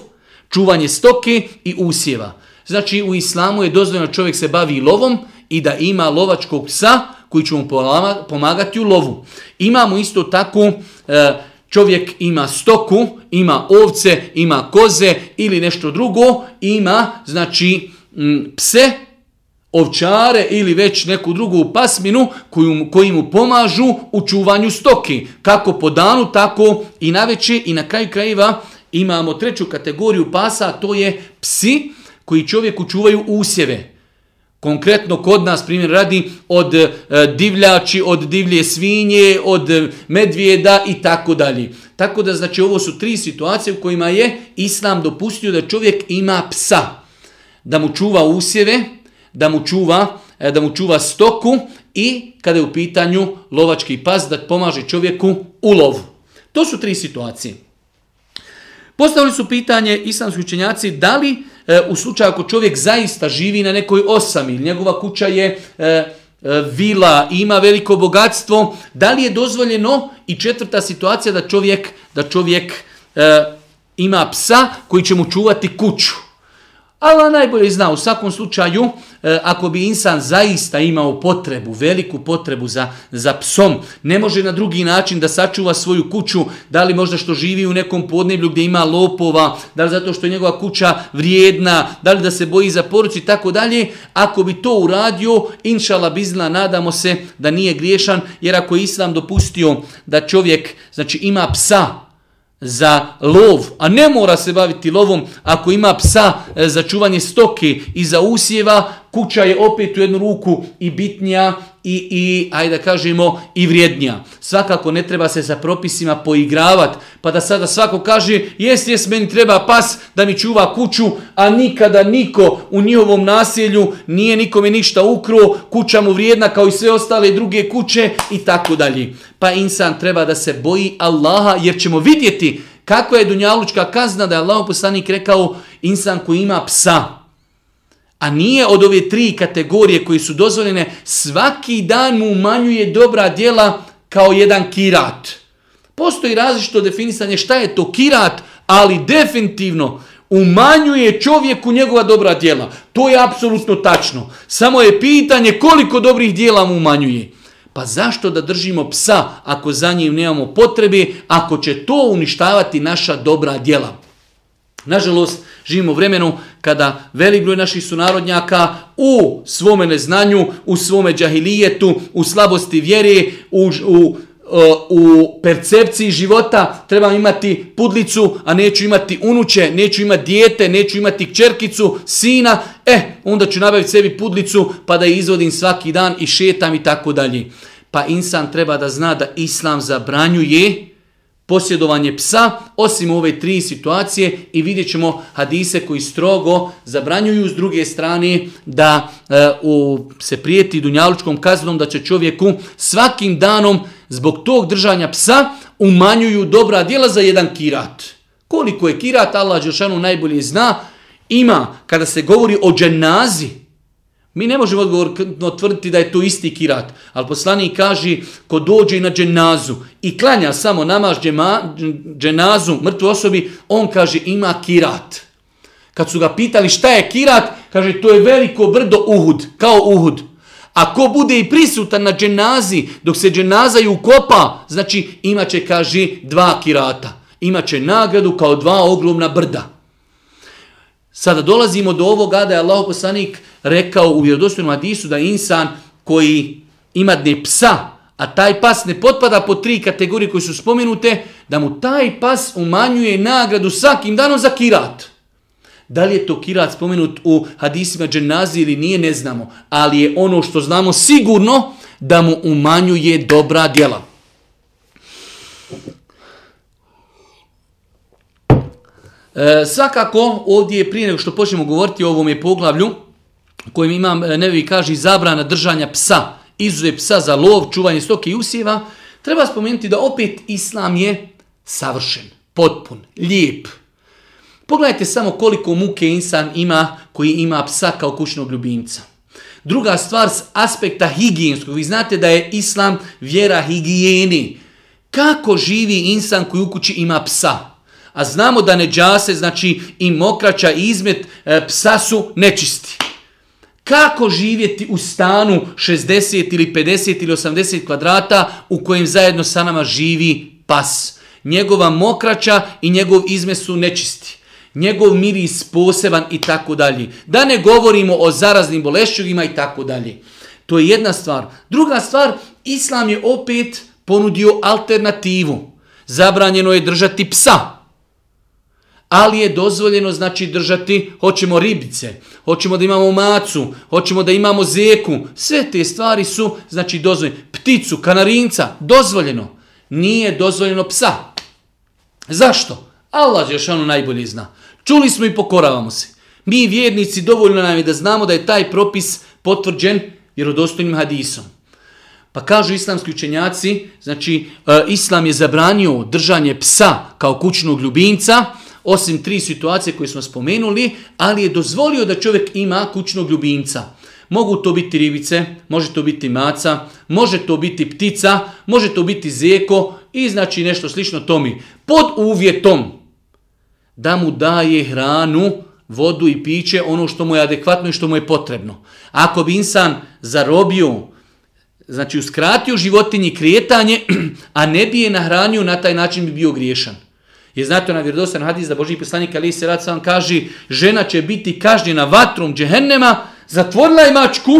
A: čuvanje stoke i usjeva. Znači u islamu je dozvoljeno čovjek se bavi lovom i da ima lovačkog psa koji će mu pomagati u lovu. Imamo isto tako e, čovjek ima stoku, ima ovce, ima koze ili nešto drugo, ima znači pse ovčare ili već neku drugu pasminu koju, koji mu pomažu u čuvanju stoki. Kako po danu, tako i na veće i na kraju krajeva imamo treću kategoriju pasa, to je psi koji čovjeku čuvaju usjeve. Konkretno kod nas primjer radi od e, divljači, od divlje svinje, od medvijeda i tako dalje. Tako da znači ovo su tri situacije u kojima je Islam dopustio da čovjek ima psa. Da mu čuva usjeve, da mu čuva e, da mu čuva stoku i kada je u pitanju lovački pas da pomaže čovjeku u lovu. To su tri situacije. Postavili su pitanje islamski učenjaci da li e, u slučaju ako čovjek zaista živi na nekoj osami ili njegova kuća je e, e, vila ima veliko bogatstvo, da li je dozvoljeno i četvrta situacija da čovjek da čovjek e, ima psa koji će mu čuvati kuću. Allah najbolje zna u svakom slučaju E, ako bi insan zaista imao potrebu, veliku potrebu za, za psom, ne može na drugi način da sačuva svoju kuću, da li možda što živi u nekom podneblju gdje ima lopova, da li zato što je njegova kuća vrijedna, da li da se boji za poruci i tako dalje, ako bi to uradio, inšala bizna, nadamo se da nije griješan, jer ako je Islam dopustio da čovjek znači ima psa, za lov, a ne mora se baviti lovom ako ima psa e, za čuvanje stoke i za usjeva, kuća je opet u jednu ruku i bitnija i, i ajde da kažemo, i vrijednija. Svakako ne treba se sa propisima poigravati, pa da sada svako kaže, jes, jest, meni treba pas da mi čuva kuću, a nikada niko u njihovom naselju nije nikome ništa ukro, kuća mu vrijedna kao i sve ostale druge kuće i tako dalje. Pa insan treba da se boji Allaha, jer ćemo vidjeti kako je dunjalučka kazna da je Allah poslanik rekao insan koji ima psa, a nije od ove tri kategorije koji su dozvoljene, svaki dan mu umanjuje dobra djela kao jedan kirat. Postoji različito definisanje šta je to kirat, ali definitivno umanjuje čovjeku njegova dobra djela. To je apsolutno tačno. Samo je pitanje koliko dobrih djela mu umanjuje. Pa zašto da držimo psa ako za njim nemamo potrebe, ako će to uništavati naša dobra djela? Nažalost, živimo u vremenu kada velik broj naših sunarodnjaka u svome neznanju, u svome džahilijetu, u slabosti vjere, u, u, e, u percepciji života trebam imati pudlicu, a neću imati unuće, neću imati dijete, neću imati kćerkicu, sina, e, onda ću nabaviti sebi pudlicu pa da je izvodim svaki dan i šetam i tako dalje. Pa insan treba da zna da islam zabranjuje posjedovanje psa, osim ove tri situacije i vidjet ćemo hadise koji strogo zabranjuju s druge strane da e, u, se prijeti dunjalučkom kaznom da će čovjeku svakim danom zbog tog držanja psa umanjuju dobra djela za jedan kirat. Koliko je kirat, Allah Đelšanu najbolje zna, ima kada se govori o dženazi, Mi ne možemo odgovorno tvrditi da je to isti kirat, ali poslanik kaže ko dođe na dženazu i klanja samo namaz džema, dženazu mrtvoj osobi, on kaže ima kirat. Kad su ga pitali šta je kirat, kaže to je veliko brdo Uhud, kao Uhud. A ko bude i prisutan na dženazi dok se dženaza i ukopa, znači imaće, kaže, dva kirata. Imaće nagradu kao dva ogromna brda. Sada dolazimo do ovoga da je Allah poslanik rekao u vjerodostojnom hadisu da insan koji ima dne psa, a taj pas ne potpada po tri kategorije koje su spomenute, da mu taj pas umanjuje nagradu svakim danom za kirat. Da li je to kirat spomenut u hadisima dženazi ili nije, ne znamo. Ali je ono što znamo sigurno da mu umanjuje dobra djela. E, svakako, ovdje prije nego što počnemo govoriti o ovom je poglavlju, kojim imam, e, nevi kaže, zabrana držanja psa, izuze psa za lov, čuvanje stoke i usjeva, treba spomenuti da opet islam je savršen, potpun, lijep. Pogledajte samo koliko muke insan ima koji ima psa kao kućnog ljubimca. Druga stvar s aspekta higijenskog, vi znate da je islam vjera higijeni. Kako živi insan koji u kući ima psa? A znamo da neđase, znači i mokraća i izmet e, psa su nečisti. Kako živjeti u stanu 60 ili 50 ili 80 kvadrata u kojem zajedno sa nama živi pas? Njegova mokraća i njegov izmet su nečisti. Njegov miris poseban i tako dalje. Da ne govorimo o zaraznim bolešćugima i tako dalje. To je jedna stvar. Druga stvar, Islam je opet ponudio alternativu. Zabranjeno je držati psa ali je dozvoljeno znači držati, hoćemo ribice, hoćemo da imamo macu, hoćemo da imamo zeku, sve te stvari su znači dozvoljene. Pticu, kanarinca, dozvoljeno. Nije dozvoljeno psa. Zašto? Allah još ono najbolje zna. Čuli smo i pokoravamo se. Mi vjernici dovoljno nam je da znamo da je taj propis potvrđen vjerodostojnim hadisom. Pa kažu islamski učenjaci, znači e, islam je zabranio držanje psa kao kućnog ljubimca, osim tri situacije koje smo spomenuli, ali je dozvolio da čovjek ima kućnog ljubimca. Mogu to biti ribice, može to biti maca, može to biti ptica, može to biti zeko i znači nešto slično tomi. Pod uvjetom da mu daje hranu, vodu i piće, ono što mu je adekvatno i što mu je potrebno. Ako bi insan zarobio, znači uskratio životinji kretanje, a ne bi je nahranio, na taj način bi bio griješan. Je znate na vjerodostan hadis da Boži poslanik Ali se rad sam kaže žena će biti kažnjena vatrom džehennema, zatvorila je mačku,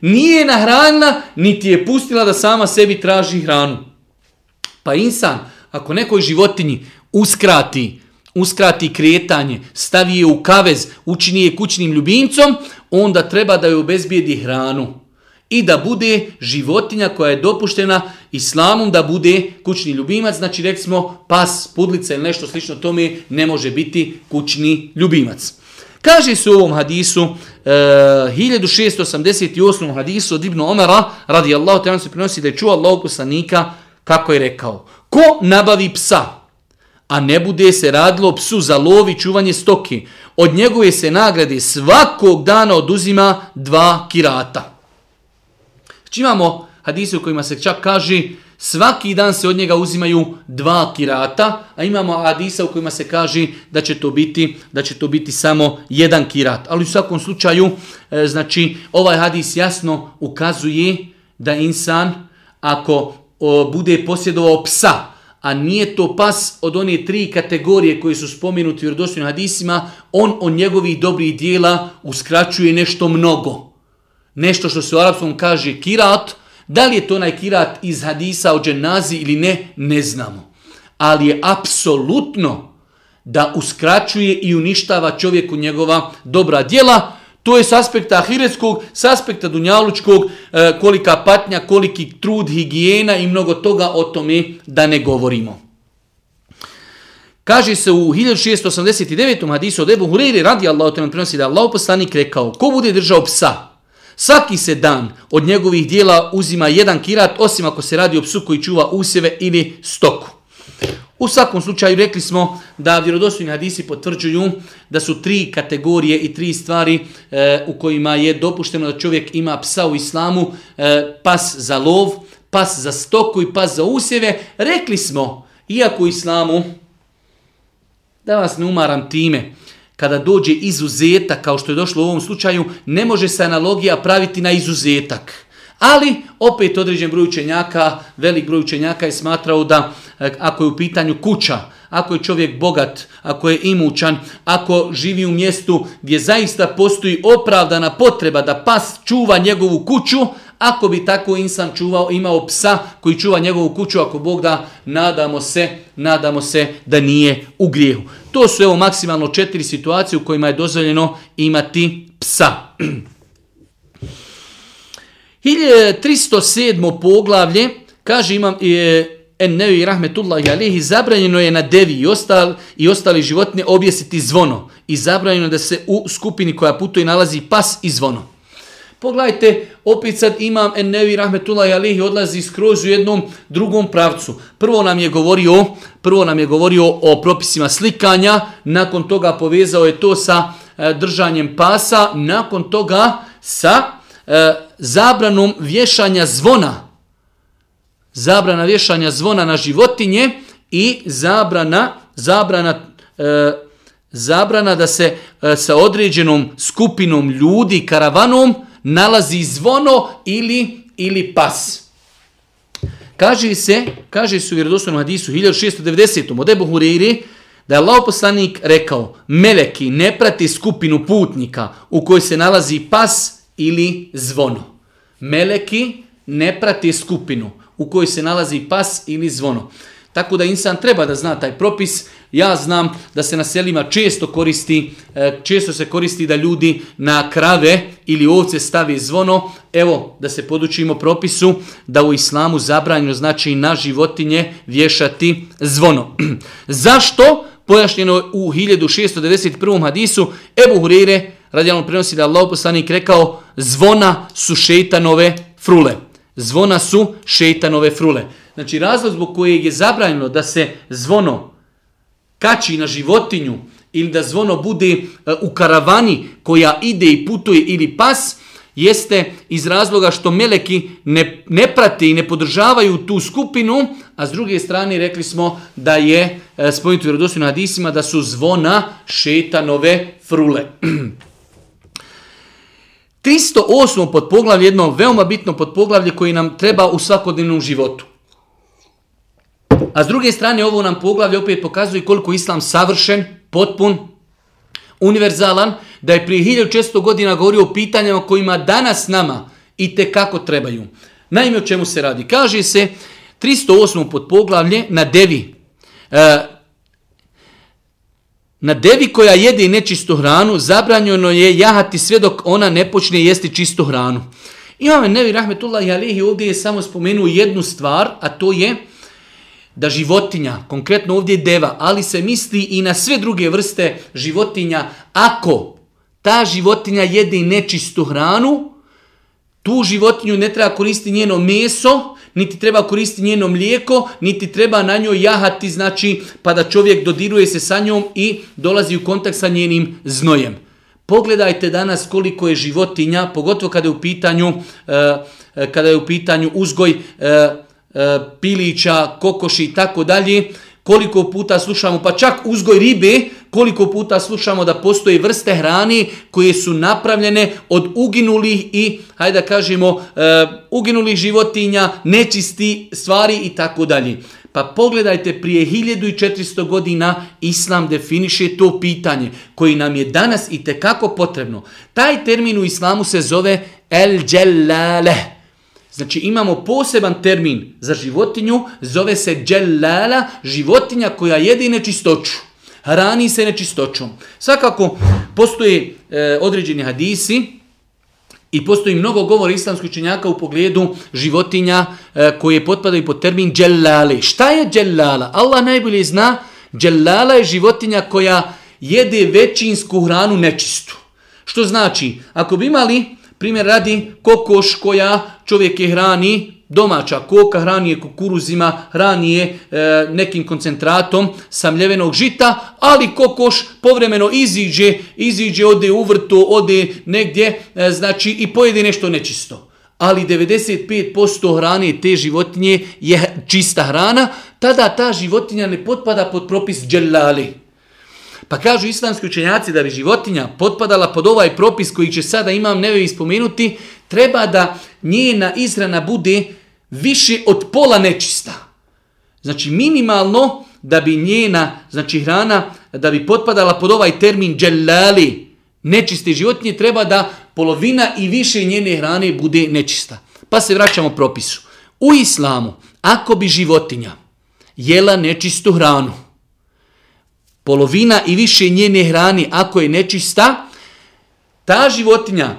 A: nije nahranila, niti je pustila da sama sebi traži hranu. Pa insan, ako nekoj životinji uskrati, uskrati kretanje, stavi je u kavez, učini je kućnim ljubimcom, onda treba da joj obezbijedi hranu i da bude životinja koja je dopuštena islamom da bude kućni ljubimac, znači recimo pas, pudlica ili nešto slično tome ne može biti kućni ljubimac. Kaže se u ovom hadisu, uh, e, 1688. hadisu od Ibnu Omara, radi Allah, te se prinosi da je čuo Allah poslanika kako je rekao, ko nabavi psa, a ne bude se radilo psu za lov i čuvanje stoki, od njegove se nagrade svakog dana oduzima dva kirata. Znači imamo hadise u kojima se čak kaže svaki dan se od njega uzimaju dva kirata, a imamo hadisa u kojima se kaže da će to biti, da će to biti samo jedan kirat. Ali u svakom slučaju, e, znači, ovaj hadis jasno ukazuje da insan, ako o, bude posjedovao psa, a nije to pas od one tri kategorije koje su spomenuti u vjerodostojnim hadisima, on od njegovih dobrih dijela uskraćuje nešto mnogo. Nešto što se u arapskom kaže kirat, da li je to onaj kirat iz hadisa o dženazi ili ne, ne znamo. Ali je apsolutno da uskraćuje i uništava čovjeku njegova dobra djela, To je s aspekta ahiretskog, s aspekta dunjalučkog, e, kolika patnja, koliki trud, higijena i mnogo toga o tome da ne govorimo. Kaže se u 1689. hadisu od Ebu Hureyri radi Allah, te prenosi da Allah poslanik rekao, ko bude držao psa, svaki se dan od njegovih dijela uzima jedan kirat, osim ako se radi o psu koji čuva usjeve ili stoku. U svakom slučaju rekli smo da vjerodostojni hadisi potvrđuju da su tri kategorije i tri stvari e, u kojima je dopušteno da čovjek ima psa u islamu, e, pas za lov, pas za stoku i pas za usjeve. Rekli smo, iako u islamu, da vas ne umaram time, kada dođe izuzetak, kao što je došlo u ovom slučaju, ne može se analogija praviti na izuzetak. Ali, opet određen broj učenjaka, velik broj učenjaka je smatrao da e, ako je u pitanju kuća, ako je čovjek bogat, ako je imućan, ako živi u mjestu gdje zaista postoji opravdana potreba da pas čuva njegovu kuću, ako bi tako insan čuvao, imao psa koji čuva njegovu kuću, ako Bog da, nadamo se, nadamo se da nije u grijehu. To su evo maksimalno četiri situacije u kojima je dozvoljeno imati psa. 1307. poglavlje, kaže imam je en nevi rahmetullahi alihi, zabranjeno je na devi i, ostal, i ostali životne objesiti zvono. I zabranjeno da se u skupini koja putuje nalazi pas i zvono. Pogledajte, opet sad imam Ennevi Rahmetullah alihi odlazi skroz u jednom drugom pravcu. Prvo nam je govorio, prvo nam je govorio o propisima slikanja, nakon toga povezao je to sa e, držanjem pasa, nakon toga sa e, zabranom vješanja zvona. Zabrana vješanja zvona na životinje i zabrana, zabrana, e, zabrana da se e, sa određenom skupinom ljudi, karavanom, nalazi zvono ili, ili pas. Kaže se, kaže se u vjerodostojnom hadisu 1690. od Ebu Huriri, da je Allah poslanik rekao, meleki ne prati skupinu putnika u kojoj se nalazi pas ili zvono. Meleki ne prati skupinu u kojoj se nalazi pas ili zvono. Tako da insan treba da zna taj propis. Ja znam da se na selima često koristi, e, često se koristi da ljudi na krave ili ovce stavi zvono. Evo, da se podučimo propisu da u islamu zabranjeno znači na životinje vješati zvono. Zašto? Pojašnjeno u 1691. hadisu Ebu Hureyre radijalno prenosi da Allah poslanik rekao zvona su šeitanove frule. Zvona su šeitanove frule. Znači razlog zbog kojeg je zabranjeno da se zvono kači na životinju ili da zvono bude e, u karavani koja ide i putuje ili pas, jeste iz razloga što meleki ne, ne prate i ne podržavaju tu skupinu, a s druge strane rekli smo da je e, spomenuti u hadisima da su zvona šetanove frule. 308. podpoglavlje, jedno veoma bitno podpoglavlje koji nam treba u svakodnevnom životu. A s druge strane, ovo nam poglavlje opet pokazuje koliko islam savršen, potpun, univerzalan, da je prije 1600 godina govorio o pitanjama kojima danas nama i te kako trebaju. Naime, o čemu se radi? Kaže se 308. podpoglavlje na devi. E, Na devi koja jede nečistu hranu, zabranjeno je jahati sve dok ona ne počne jesti čistu hranu. Imame Nevi Rahmetullahi Alihi ovdje je samo spomenuo jednu stvar, a to je da životinja, konkretno ovdje je deva, ali se misli i na sve druge vrste životinja, ako ta životinja jede nečistu hranu, tu životinju ne treba koristiti njeno meso, niti treba koristiti njeno mlijeko, niti treba na njoj jahati, znači pa da čovjek dodiruje se sa njom i dolazi u kontakt sa njenim znojem. Pogledajte danas koliko je životinja, pogotovo kada je u pitanju, eh, eh, kada je u pitanju uzgoj eh, E, pilića, kokoši i tako dalje, koliko puta slušamo, pa čak uzgoj ribe, koliko puta slušamo da postoje vrste hrani koje su napravljene od uginulih i, hajde da kažemo, e, uginulih životinja, nečisti stvari i tako dalje. Pa pogledajte, prije 1400 godina Islam definiše to pitanje koji nam je danas i tekako potrebno. Taj termin u Islamu se zove el dželale. Znači imamo poseban termin za životinju, zove se dželala, životinja koja jede nečistoću. Hrani se nečistoćom. Svakako postoje e, određeni hadisi, I postoji mnogo govora islamskih učenjaka u pogledu životinja e, koje potpadaju pod termin dželale. Šta je dželala? Allah najbolje zna. Dželala je životinja koja jede većinsku hranu nečistu. Što znači, ako bi imali, primjer radi, kokoš koja čovjek je hrani, domaća koka, hrani je kukuruzima, hrani je e, nekim koncentratom samljevenog žita, ali kokoš povremeno iziđe, iziđe, ode u vrtu, ode negdje, e, znači i pojede nešto nečisto. Ali 95% hrane te životinje je čista hrana, tada ta životinja ne potpada pod propis dželali. Pa kažu islamski učenjaci da bi životinja potpadala pod ovaj propis koji će sada imam neve ispomenuti, treba da njena izrana bude više od pola nečista. Znači minimalno da bi njena znači hrana da bi potpadala pod ovaj termin dželali nečiste životinje treba da polovina i više njene hrane bude nečista. Pa se vraćamo propisu. U islamu ako bi životinja jela nečistu hranu polovina i više njene hrane ako je nečista ta životinja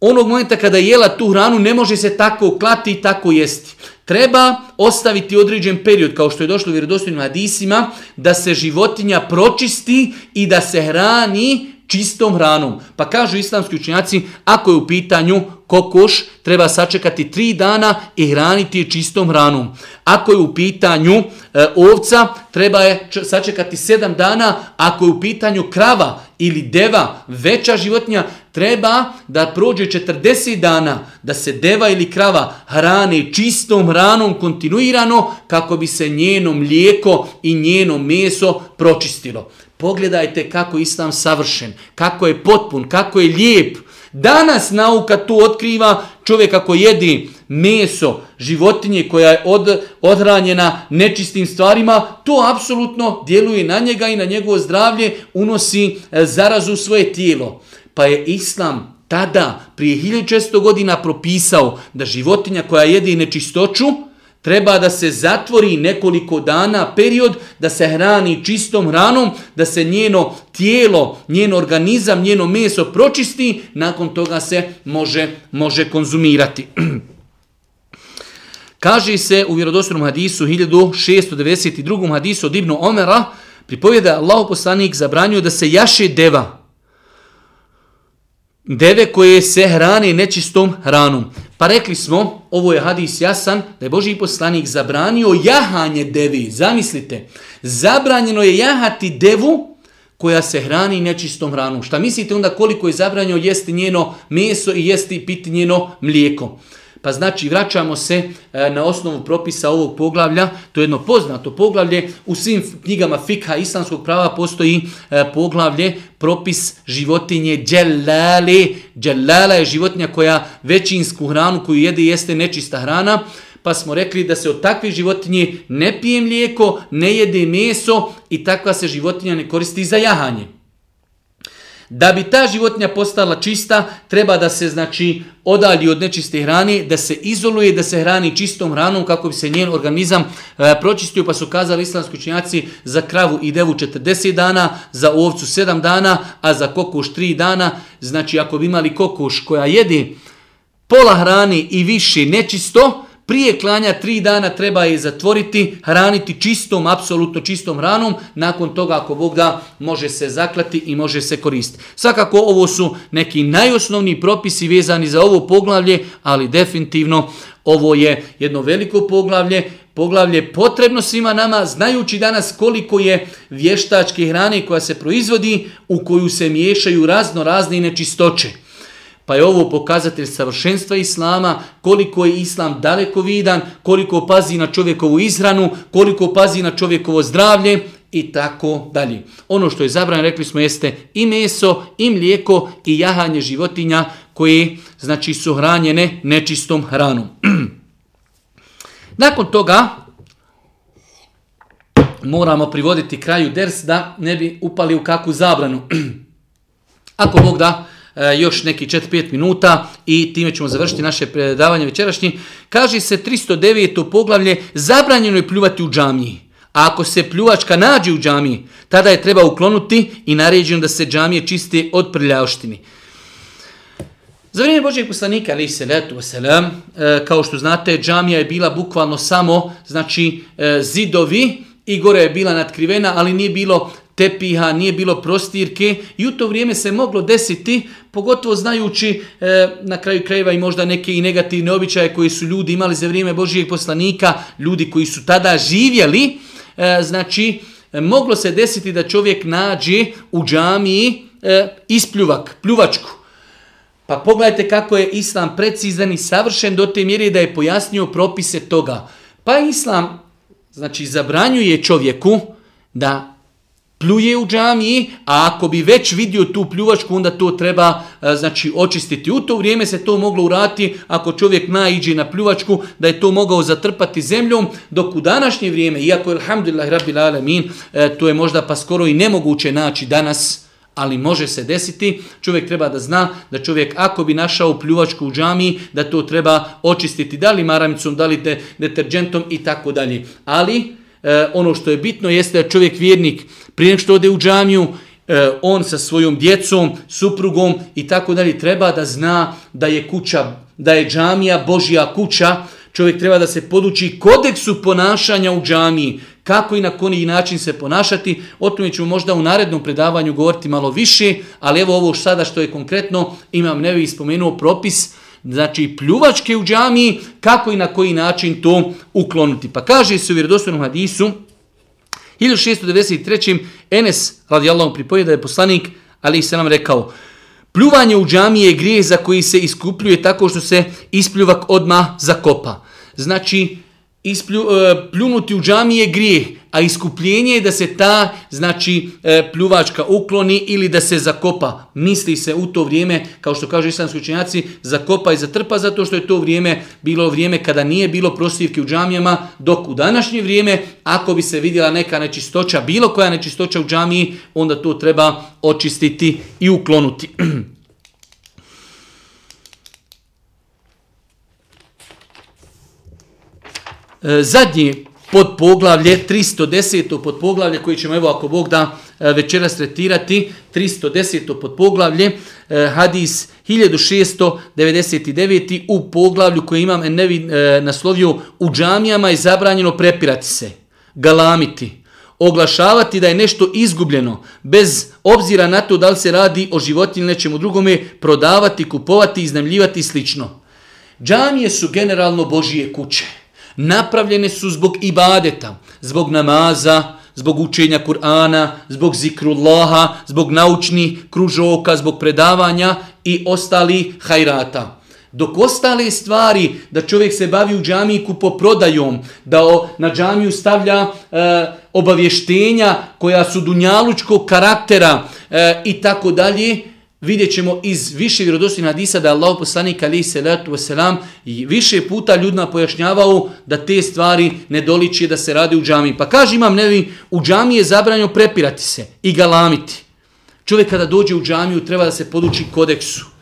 A: onog momenta kada jela tu hranu ne može se tako klati i tako jesti. Treba ostaviti određen period, kao što je došlo u vjerodostojnim hadisima, da se životinja pročisti i da se hrani čistom hranom. Pa kažu islamski učenjaci, ako je u pitanju kokoš, treba sačekati tri dana i hraniti je čistom hranom. Ako je u pitanju e, ovca, treba je sačekati sedam dana. Ako je u pitanju krava ili deva, veća životinja, treba da prođe 40 dana da se deva ili krava hrane čistom hranom kontinuirano kako bi se njeno mlijeko i njeno meso pročistilo. Pogledajte kako je islam savršen, kako je potpun, kako je lijep. Danas nauka tu otkriva čovjek ako jedi meso životinje koja je od, odhranjena nečistim stvarima, to apsolutno djeluje na njega i na njegovo zdravlje, unosi e, zarazu u svoje tijelo. Pa je islam tada, prije 1600 godina, propisao da životinja koja jedi nečistoću, treba da se zatvori nekoliko dana period, da se hrani čistom hranom, da se njeno tijelo, njen organizam, njeno meso pročisti, nakon toga se može, može konzumirati. Kaže se u vjerodostojnom hadisu 1692. hadisu od Ibnu Omera, pripovjeda Allah poslanik zabranio da se jaše deva, deve koje se hrane nečistom hranom. Pa rekli smo, ovo je hadis jasan, da je Boži poslanik zabranio jahanje devi. Zamislite, zabranjeno je jahati devu koja se hrani nečistom hranom. Šta mislite onda koliko je zabranjeno jesti njeno meso i jesti piti njeno mlijeko? Pa znači vraćamo se e, na osnovu propisa ovog poglavlja, to je jedno poznato poglavlje, u svim knjigama fikha islamskog prava postoji e, poglavlje, propis životinje dželale, Djelala je životinja koja većinsku hranu koju jede jeste nečista hrana, pa smo rekli da se od takve životinje ne pije mlijeko, ne jede meso i takva se životinja ne koristi za jahanje. Da bi ta životinja postala čista, treba da se znači odalji od nečiste hrane, da se izoluje, da se hrani čistom hranom kako bi se njen organizam e, pročistio, pa su kazali islamski učinjaci za kravu i devu 40 dana, za ovcu 7 dana, a za kokoš 3 dana. Znači ako bi imali kokoš koja jede pola hrane i više nečisto, prije klanja tri dana treba je zatvoriti, hraniti čistom, apsolutno čistom hranom, nakon toga ako Bog da može se zaklati i može se koristiti. Svakako ovo su neki najosnovniji propisi vezani za ovo poglavlje, ali definitivno ovo je jedno veliko poglavlje, poglavlje potrebno svima nama, znajući danas koliko je vještačke hrane koja se proizvodi, u koju se miješaju razno razne nečistoće. Pa je ovo pokazatelj savršenstva Islama, koliko je Islam daleko vidan, koliko pazi na čovjekovu izhranu, koliko pazi na čovjekovo zdravlje i tako dalje. Ono što je zabranjeno, rekli smo, jeste i meso, i mlijeko, i jahanje životinja koje znači, su hranjene nečistom hranom. Nakon toga, moramo privoditi kraju ders da ne bi upali u kakvu zabranu. Ako Bog da, E, još neki 4-5 minuta i time ćemo završiti naše predavanje večerašnje. Kaže se 309. poglavlje, zabranjeno je pljuvati u džamiji. A ako se pljuvačka nađe u džamiji, tada je treba uklonuti i naređeno da se džamije čiste od prljavštini. Za vrijeme Božeg poslanika, ali se letu selam, e, kao što znate, džamija je bila bukvalno samo znači e, zidovi i gore je bila nadkrivena, ali nije bilo tepiha, nije bilo prostirke i u to vrijeme se moglo desiti, pogotovo znajući e, na kraju krajeva i možda neke i negativne običaje koje su ljudi imali za vrijeme Božijeg poslanika, ljudi koji su tada živjeli, e, znači moglo se desiti da čovjek nađe u džamiji e, ispljuvak, pljuvačku. Pa pogledajte kako je Islam precizan i savršen do te mjere da je pojasnio propise toga. Pa Islam znači zabranjuje čovjeku da pljuje u džamiji, a ako bi već vidio tu pljuvačku, onda to treba e, znači očistiti. U to vrijeme se to moglo urati ako čovjek naiđe na pljuvačku, da je to mogao zatrpati zemljom, dok u današnje vrijeme, iako je alhamdulillah rabbil alamin, e, to je možda pa skoro i nemoguće naći danas, ali može se desiti, čovjek treba da zna da čovjek ako bi našao pljuvačku u džamiji, da to treba očistiti da li maramicom, da li deterđentom i tako dalje. Ali e, ono što je bitno jeste da čovjek vjernik prije nek što ode u džamiju, e, on sa svojom djecom, suprugom i tako dalje treba da zna da je kuća, da je džamija Božja kuća, čovjek treba da se poduči kodeksu ponašanja u džamiji, kako i na koji način se ponašati. O tome ćemo možda u narednom predavanju govoriti malo više, ali evo ovo sada što je konkretno, imam nevi spomenuo propis, znači pljuvačke u džamiji, kako i na koji način to uklonuti. Pa kaže se u vjerodostojnom hadisu, 1693. Enes radijallahu pripoje da je poslanik, ali se nam rekao, pljuvanje u džamiji je grijeh za koji se iskupljuje tako što se ispljuvak odma zakopa. Znači, isplju, e, pljunuti u džamiji je grijeh, a iskupljenje je da se ta znači e, pljuvačka ukloni ili da se zakopa. Misli se u to vrijeme, kao što kažu islamski učenjaci, zakopa i zatrpa zato što je to vrijeme bilo vrijeme kada nije bilo prostirke u džamijama, dok u današnje vrijeme, ako bi se vidjela neka nečistoća, bilo koja nečistoća u džamiji, onda to treba očistiti i uklonuti. E, zadnje zadnji pod poglavlje, 310. pod poglavlje koji ćemo evo ako Bog da e, večeras tretirati, 310. pod poglavlje, e, hadis 1699. u poglavlju koji imam nevi naslovio u džamijama je zabranjeno prepirati se, galamiti, oglašavati da je nešto izgubljeno, bez obzira na to da li se radi o životinju ili nečemu drugome, prodavati, kupovati, iznajmljivati i slično. Džamije su generalno Božije kuće napravljene su zbog ibadeta, zbog namaza, zbog učenja Kur'ana, zbog zikrullaha, zbog naučnih kružoka, zbog predavanja i ostali hajrata. Dok ostale stvari da čovjek se bavi u džamiji kupoprodajom, da na džamiju stavlja e, obavještenja koja su dunjalučkog karaktera e, i tako dalje, vidjet ćemo iz više vjerodostojnih hadisa da je Allah poslanik ali se letu wasalam i više puta ljudna pojašnjavao da te stvari ne doliči da se radi u džamiji. Pa kaže imam nevi, u džamiji je zabranjeno prepirati se i galamiti. Čovjek kada dođe u džamiju treba da se poduči kodeksu.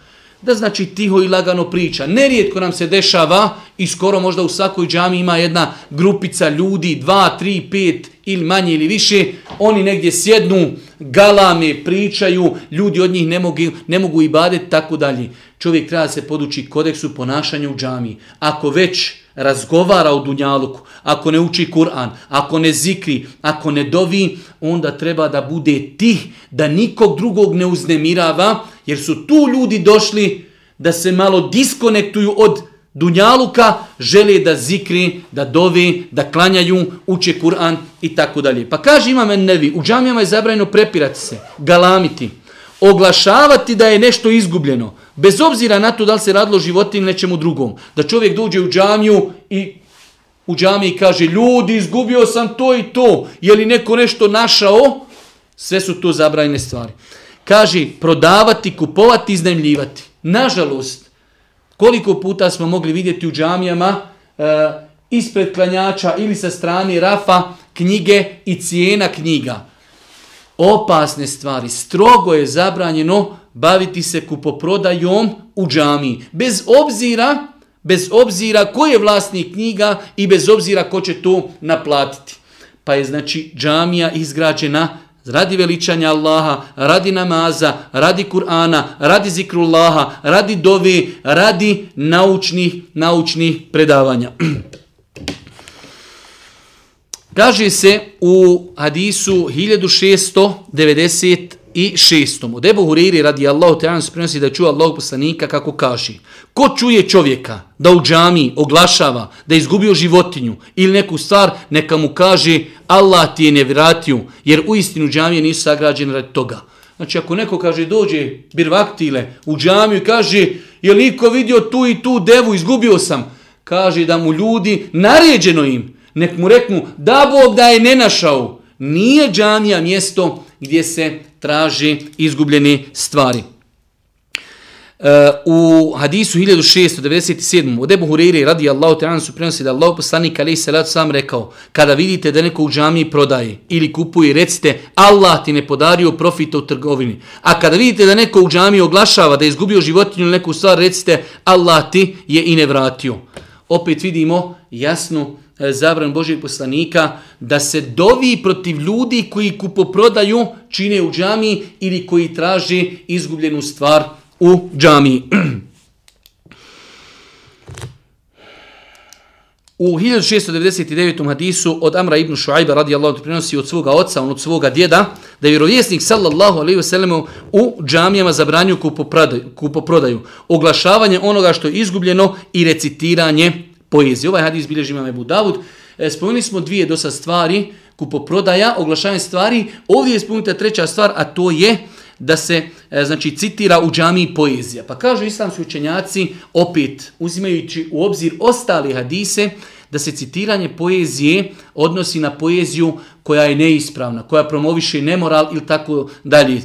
A: Da znači tiho i lagano priča. Nerijetko nam se dešava i skoro možda u svakoj džami ima jedna grupica ljudi, dva, tri, pet ili manje ili više. Oni negdje sjednu, galame, pričaju, ljudi od njih ne mogu, ne mogu i badeti, tako dalje. Čovjek treba se poduči kodeksu ponašanja u džami. Ako već razgovara o Dunjaluku, ako ne uči Kur'an, ako ne zikri, ako ne dovi, onda treba da bude tih, da nikog drugog ne uznemirava, jer su tu ljudi došli da se malo diskonektuju od Dunjaluka, žele da zikri, da dovi, da klanjaju, uče Kur'an i tako dalje. Pa kaže imam nevi, u džamijama je zabranjeno prepirati se, galamiti, oglašavati da je nešto izgubljeno, Bez obzira na to da li se radilo životin ili nečemu drugom. Da čovjek dođe u džamiju i u džamiji kaže ljudi izgubio sam to i to. Je li neko nešto našao? Sve su to zabranjene stvari. Kaže prodavati, kupovati, iznajmljivati. Nažalost, koliko puta smo mogli vidjeti u džamijama e, ispred klanjača ili sa strane rafa knjige i cijena knjiga. Opasne stvari. Strogo je zabranjeno baviti se kupoprodajom u džamiji. Bez obzira, bez obzira ko je vlasnik knjiga i bez obzira ko će to naplatiti. Pa je znači džamija izgrađena radi veličanja Allaha, radi namaza, radi Kur'ana, radi zikrullaha, radi dovi, radi naučnih, naučnih predavanja. Kaže se u hadisu 1690 i šestom. Od Ebu Huriri radi Allahu te se prenosi da čuje Allah poslanika kako kaže. Ko čuje čovjeka da u džami oglašava da je izgubio životinju ili neku stvar, neka mu kaže Allah ti je nevratio, jer u istinu džamije nisu sagrađene radi toga. Znači ako neko kaže dođe birvaktile u džamiju i kaže je li vidio tu i tu devu, izgubio sam. Kaže da mu ljudi, naređeno im, nek mu reknu da Bog da je ne našao. Nije džamija mjesto gdje se traži izgubljene stvari. E, u hadisu 1697. od Ebu Hureyre radi Allahu ta'ala su prenosi da Allah poslanik alaih salatu sam rekao kada vidite da neko u džamiji prodaje ili kupuje recite Allah ti ne podario profita u trgovini. A kada vidite da neko u džamiji oglašava da je izgubio životinju ili neku stvar recite Allah ti je i ne vratio. Opet vidimo jasnu E, zabran Božijeg poslanika da se dovi protiv ljudi koji kupoprodaju čine u džami ili koji traži izgubljenu stvar u džami. U 1699. hadisu od Amra ibn Šuajba radijallahu prenosi od svoga oca, on od svoga djeda, da je vjerovjesnik sallallahu alaihi wasallam u džamijama zabranju kupoprodaju, oglašavanje onoga što je izgubljeno i recitiranje poezije. Ovaj hadis bilježi imam Ebu Davud. E, spomenuli smo dvije dosta stvari, kupoprodaja, oglašavanje stvari. Ovdje je spomenuta treća stvar, a to je da se e, znači citira u džamiji poezija. Pa kažu islamski učenjaci, opet uzimajući u obzir ostali hadise, da se citiranje poezije odnosi na poeziju koja je neispravna, koja promoviše nemoral ili tako dalje.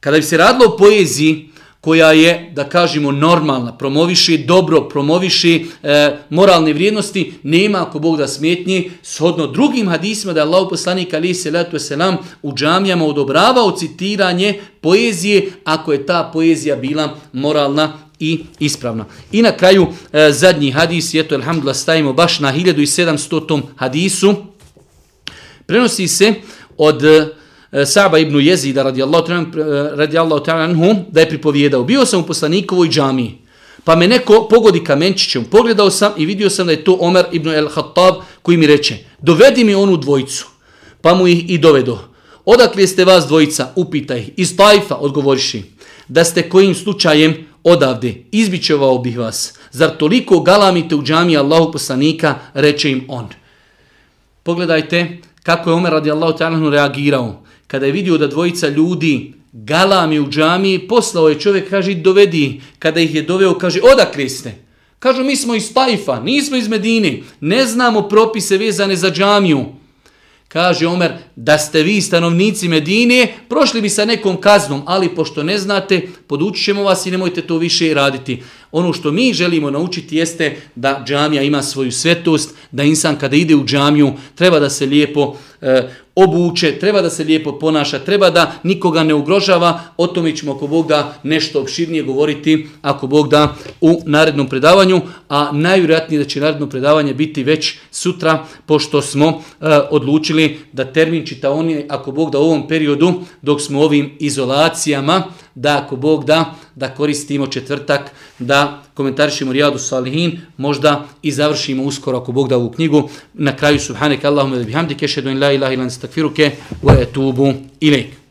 A: Kada bi se radilo o poeziji, koja je, da kažemo, normalna, promoviše dobro, promoviše e, moralne vrijednosti, nema ako Bog da smetnji, shodno drugim hadisima da je Allah poslanik ali se letu selam u džamijama odobravao citiranje poezije ako je ta poezija bila moralna i ispravna. I na kraju e, zadnji hadis, je to alhamdulillah stavimo baš na 1700. hadisu, prenosi se od E, E, Saba ibn Jezida radijallahu e, ta'ala anhu da je pripovijedao Bio sam u poslanikovoj džamiji, pa me neko pogodi kamenčićem. Pogledao sam i vidio sam da je to Omer ibn el-Hattab koji mi reče, dovedi mi onu dvojicu. Pa mu ih i dovedo. Odakle ste vas dvojica? Upitaj. Iz Tajfa, odgovoriši. Da ste kojim slučajem odavde, izbićevao bih vas. Zar toliko galamite u džami Allahu poslanika, reče im on. Pogledajte kako je Omer radijallahu ta'ala reagirao kada je vidio da dvojica ljudi galami u džamiji, poslao je čovjek, kaže, dovedi. Kada ih je doveo, kaže, odakle ste? Kažu, mi smo iz Tajfa, nismo iz Medine, ne znamo propise vezane za džamiju. Kaže Omer, da ste vi stanovnici Medine, prošli bi sa nekom kaznom, ali pošto ne znate, podučit ćemo vas i nemojte to više raditi. Ono što mi želimo naučiti jeste da džamija ima svoju svetost, da insan kada ide u džamiju treba da se lijepo e, obuče, treba da se lijepo ponaša, treba da nikoga ne ugrožava, o tome ćemo ako Bog da nešto opširnije govoriti ako Bog da u narednom predavanju, a najvjerojatnije da će naredno predavanje biti već sutra, pošto smo e, odlučili da termin čita oni, ako Bog da u ovom periodu, dok smo ovim izolacijama, da ako Bog da, da koristimo četvrtak, da komentarišemo Rijadu Salihin, možda i završimo uskoro ako Bog da ovu knjigu. Na kraju subhanak Allahumma bihamdike, šedun la ilaha ilan stakfiruke, wa etubu ilaik.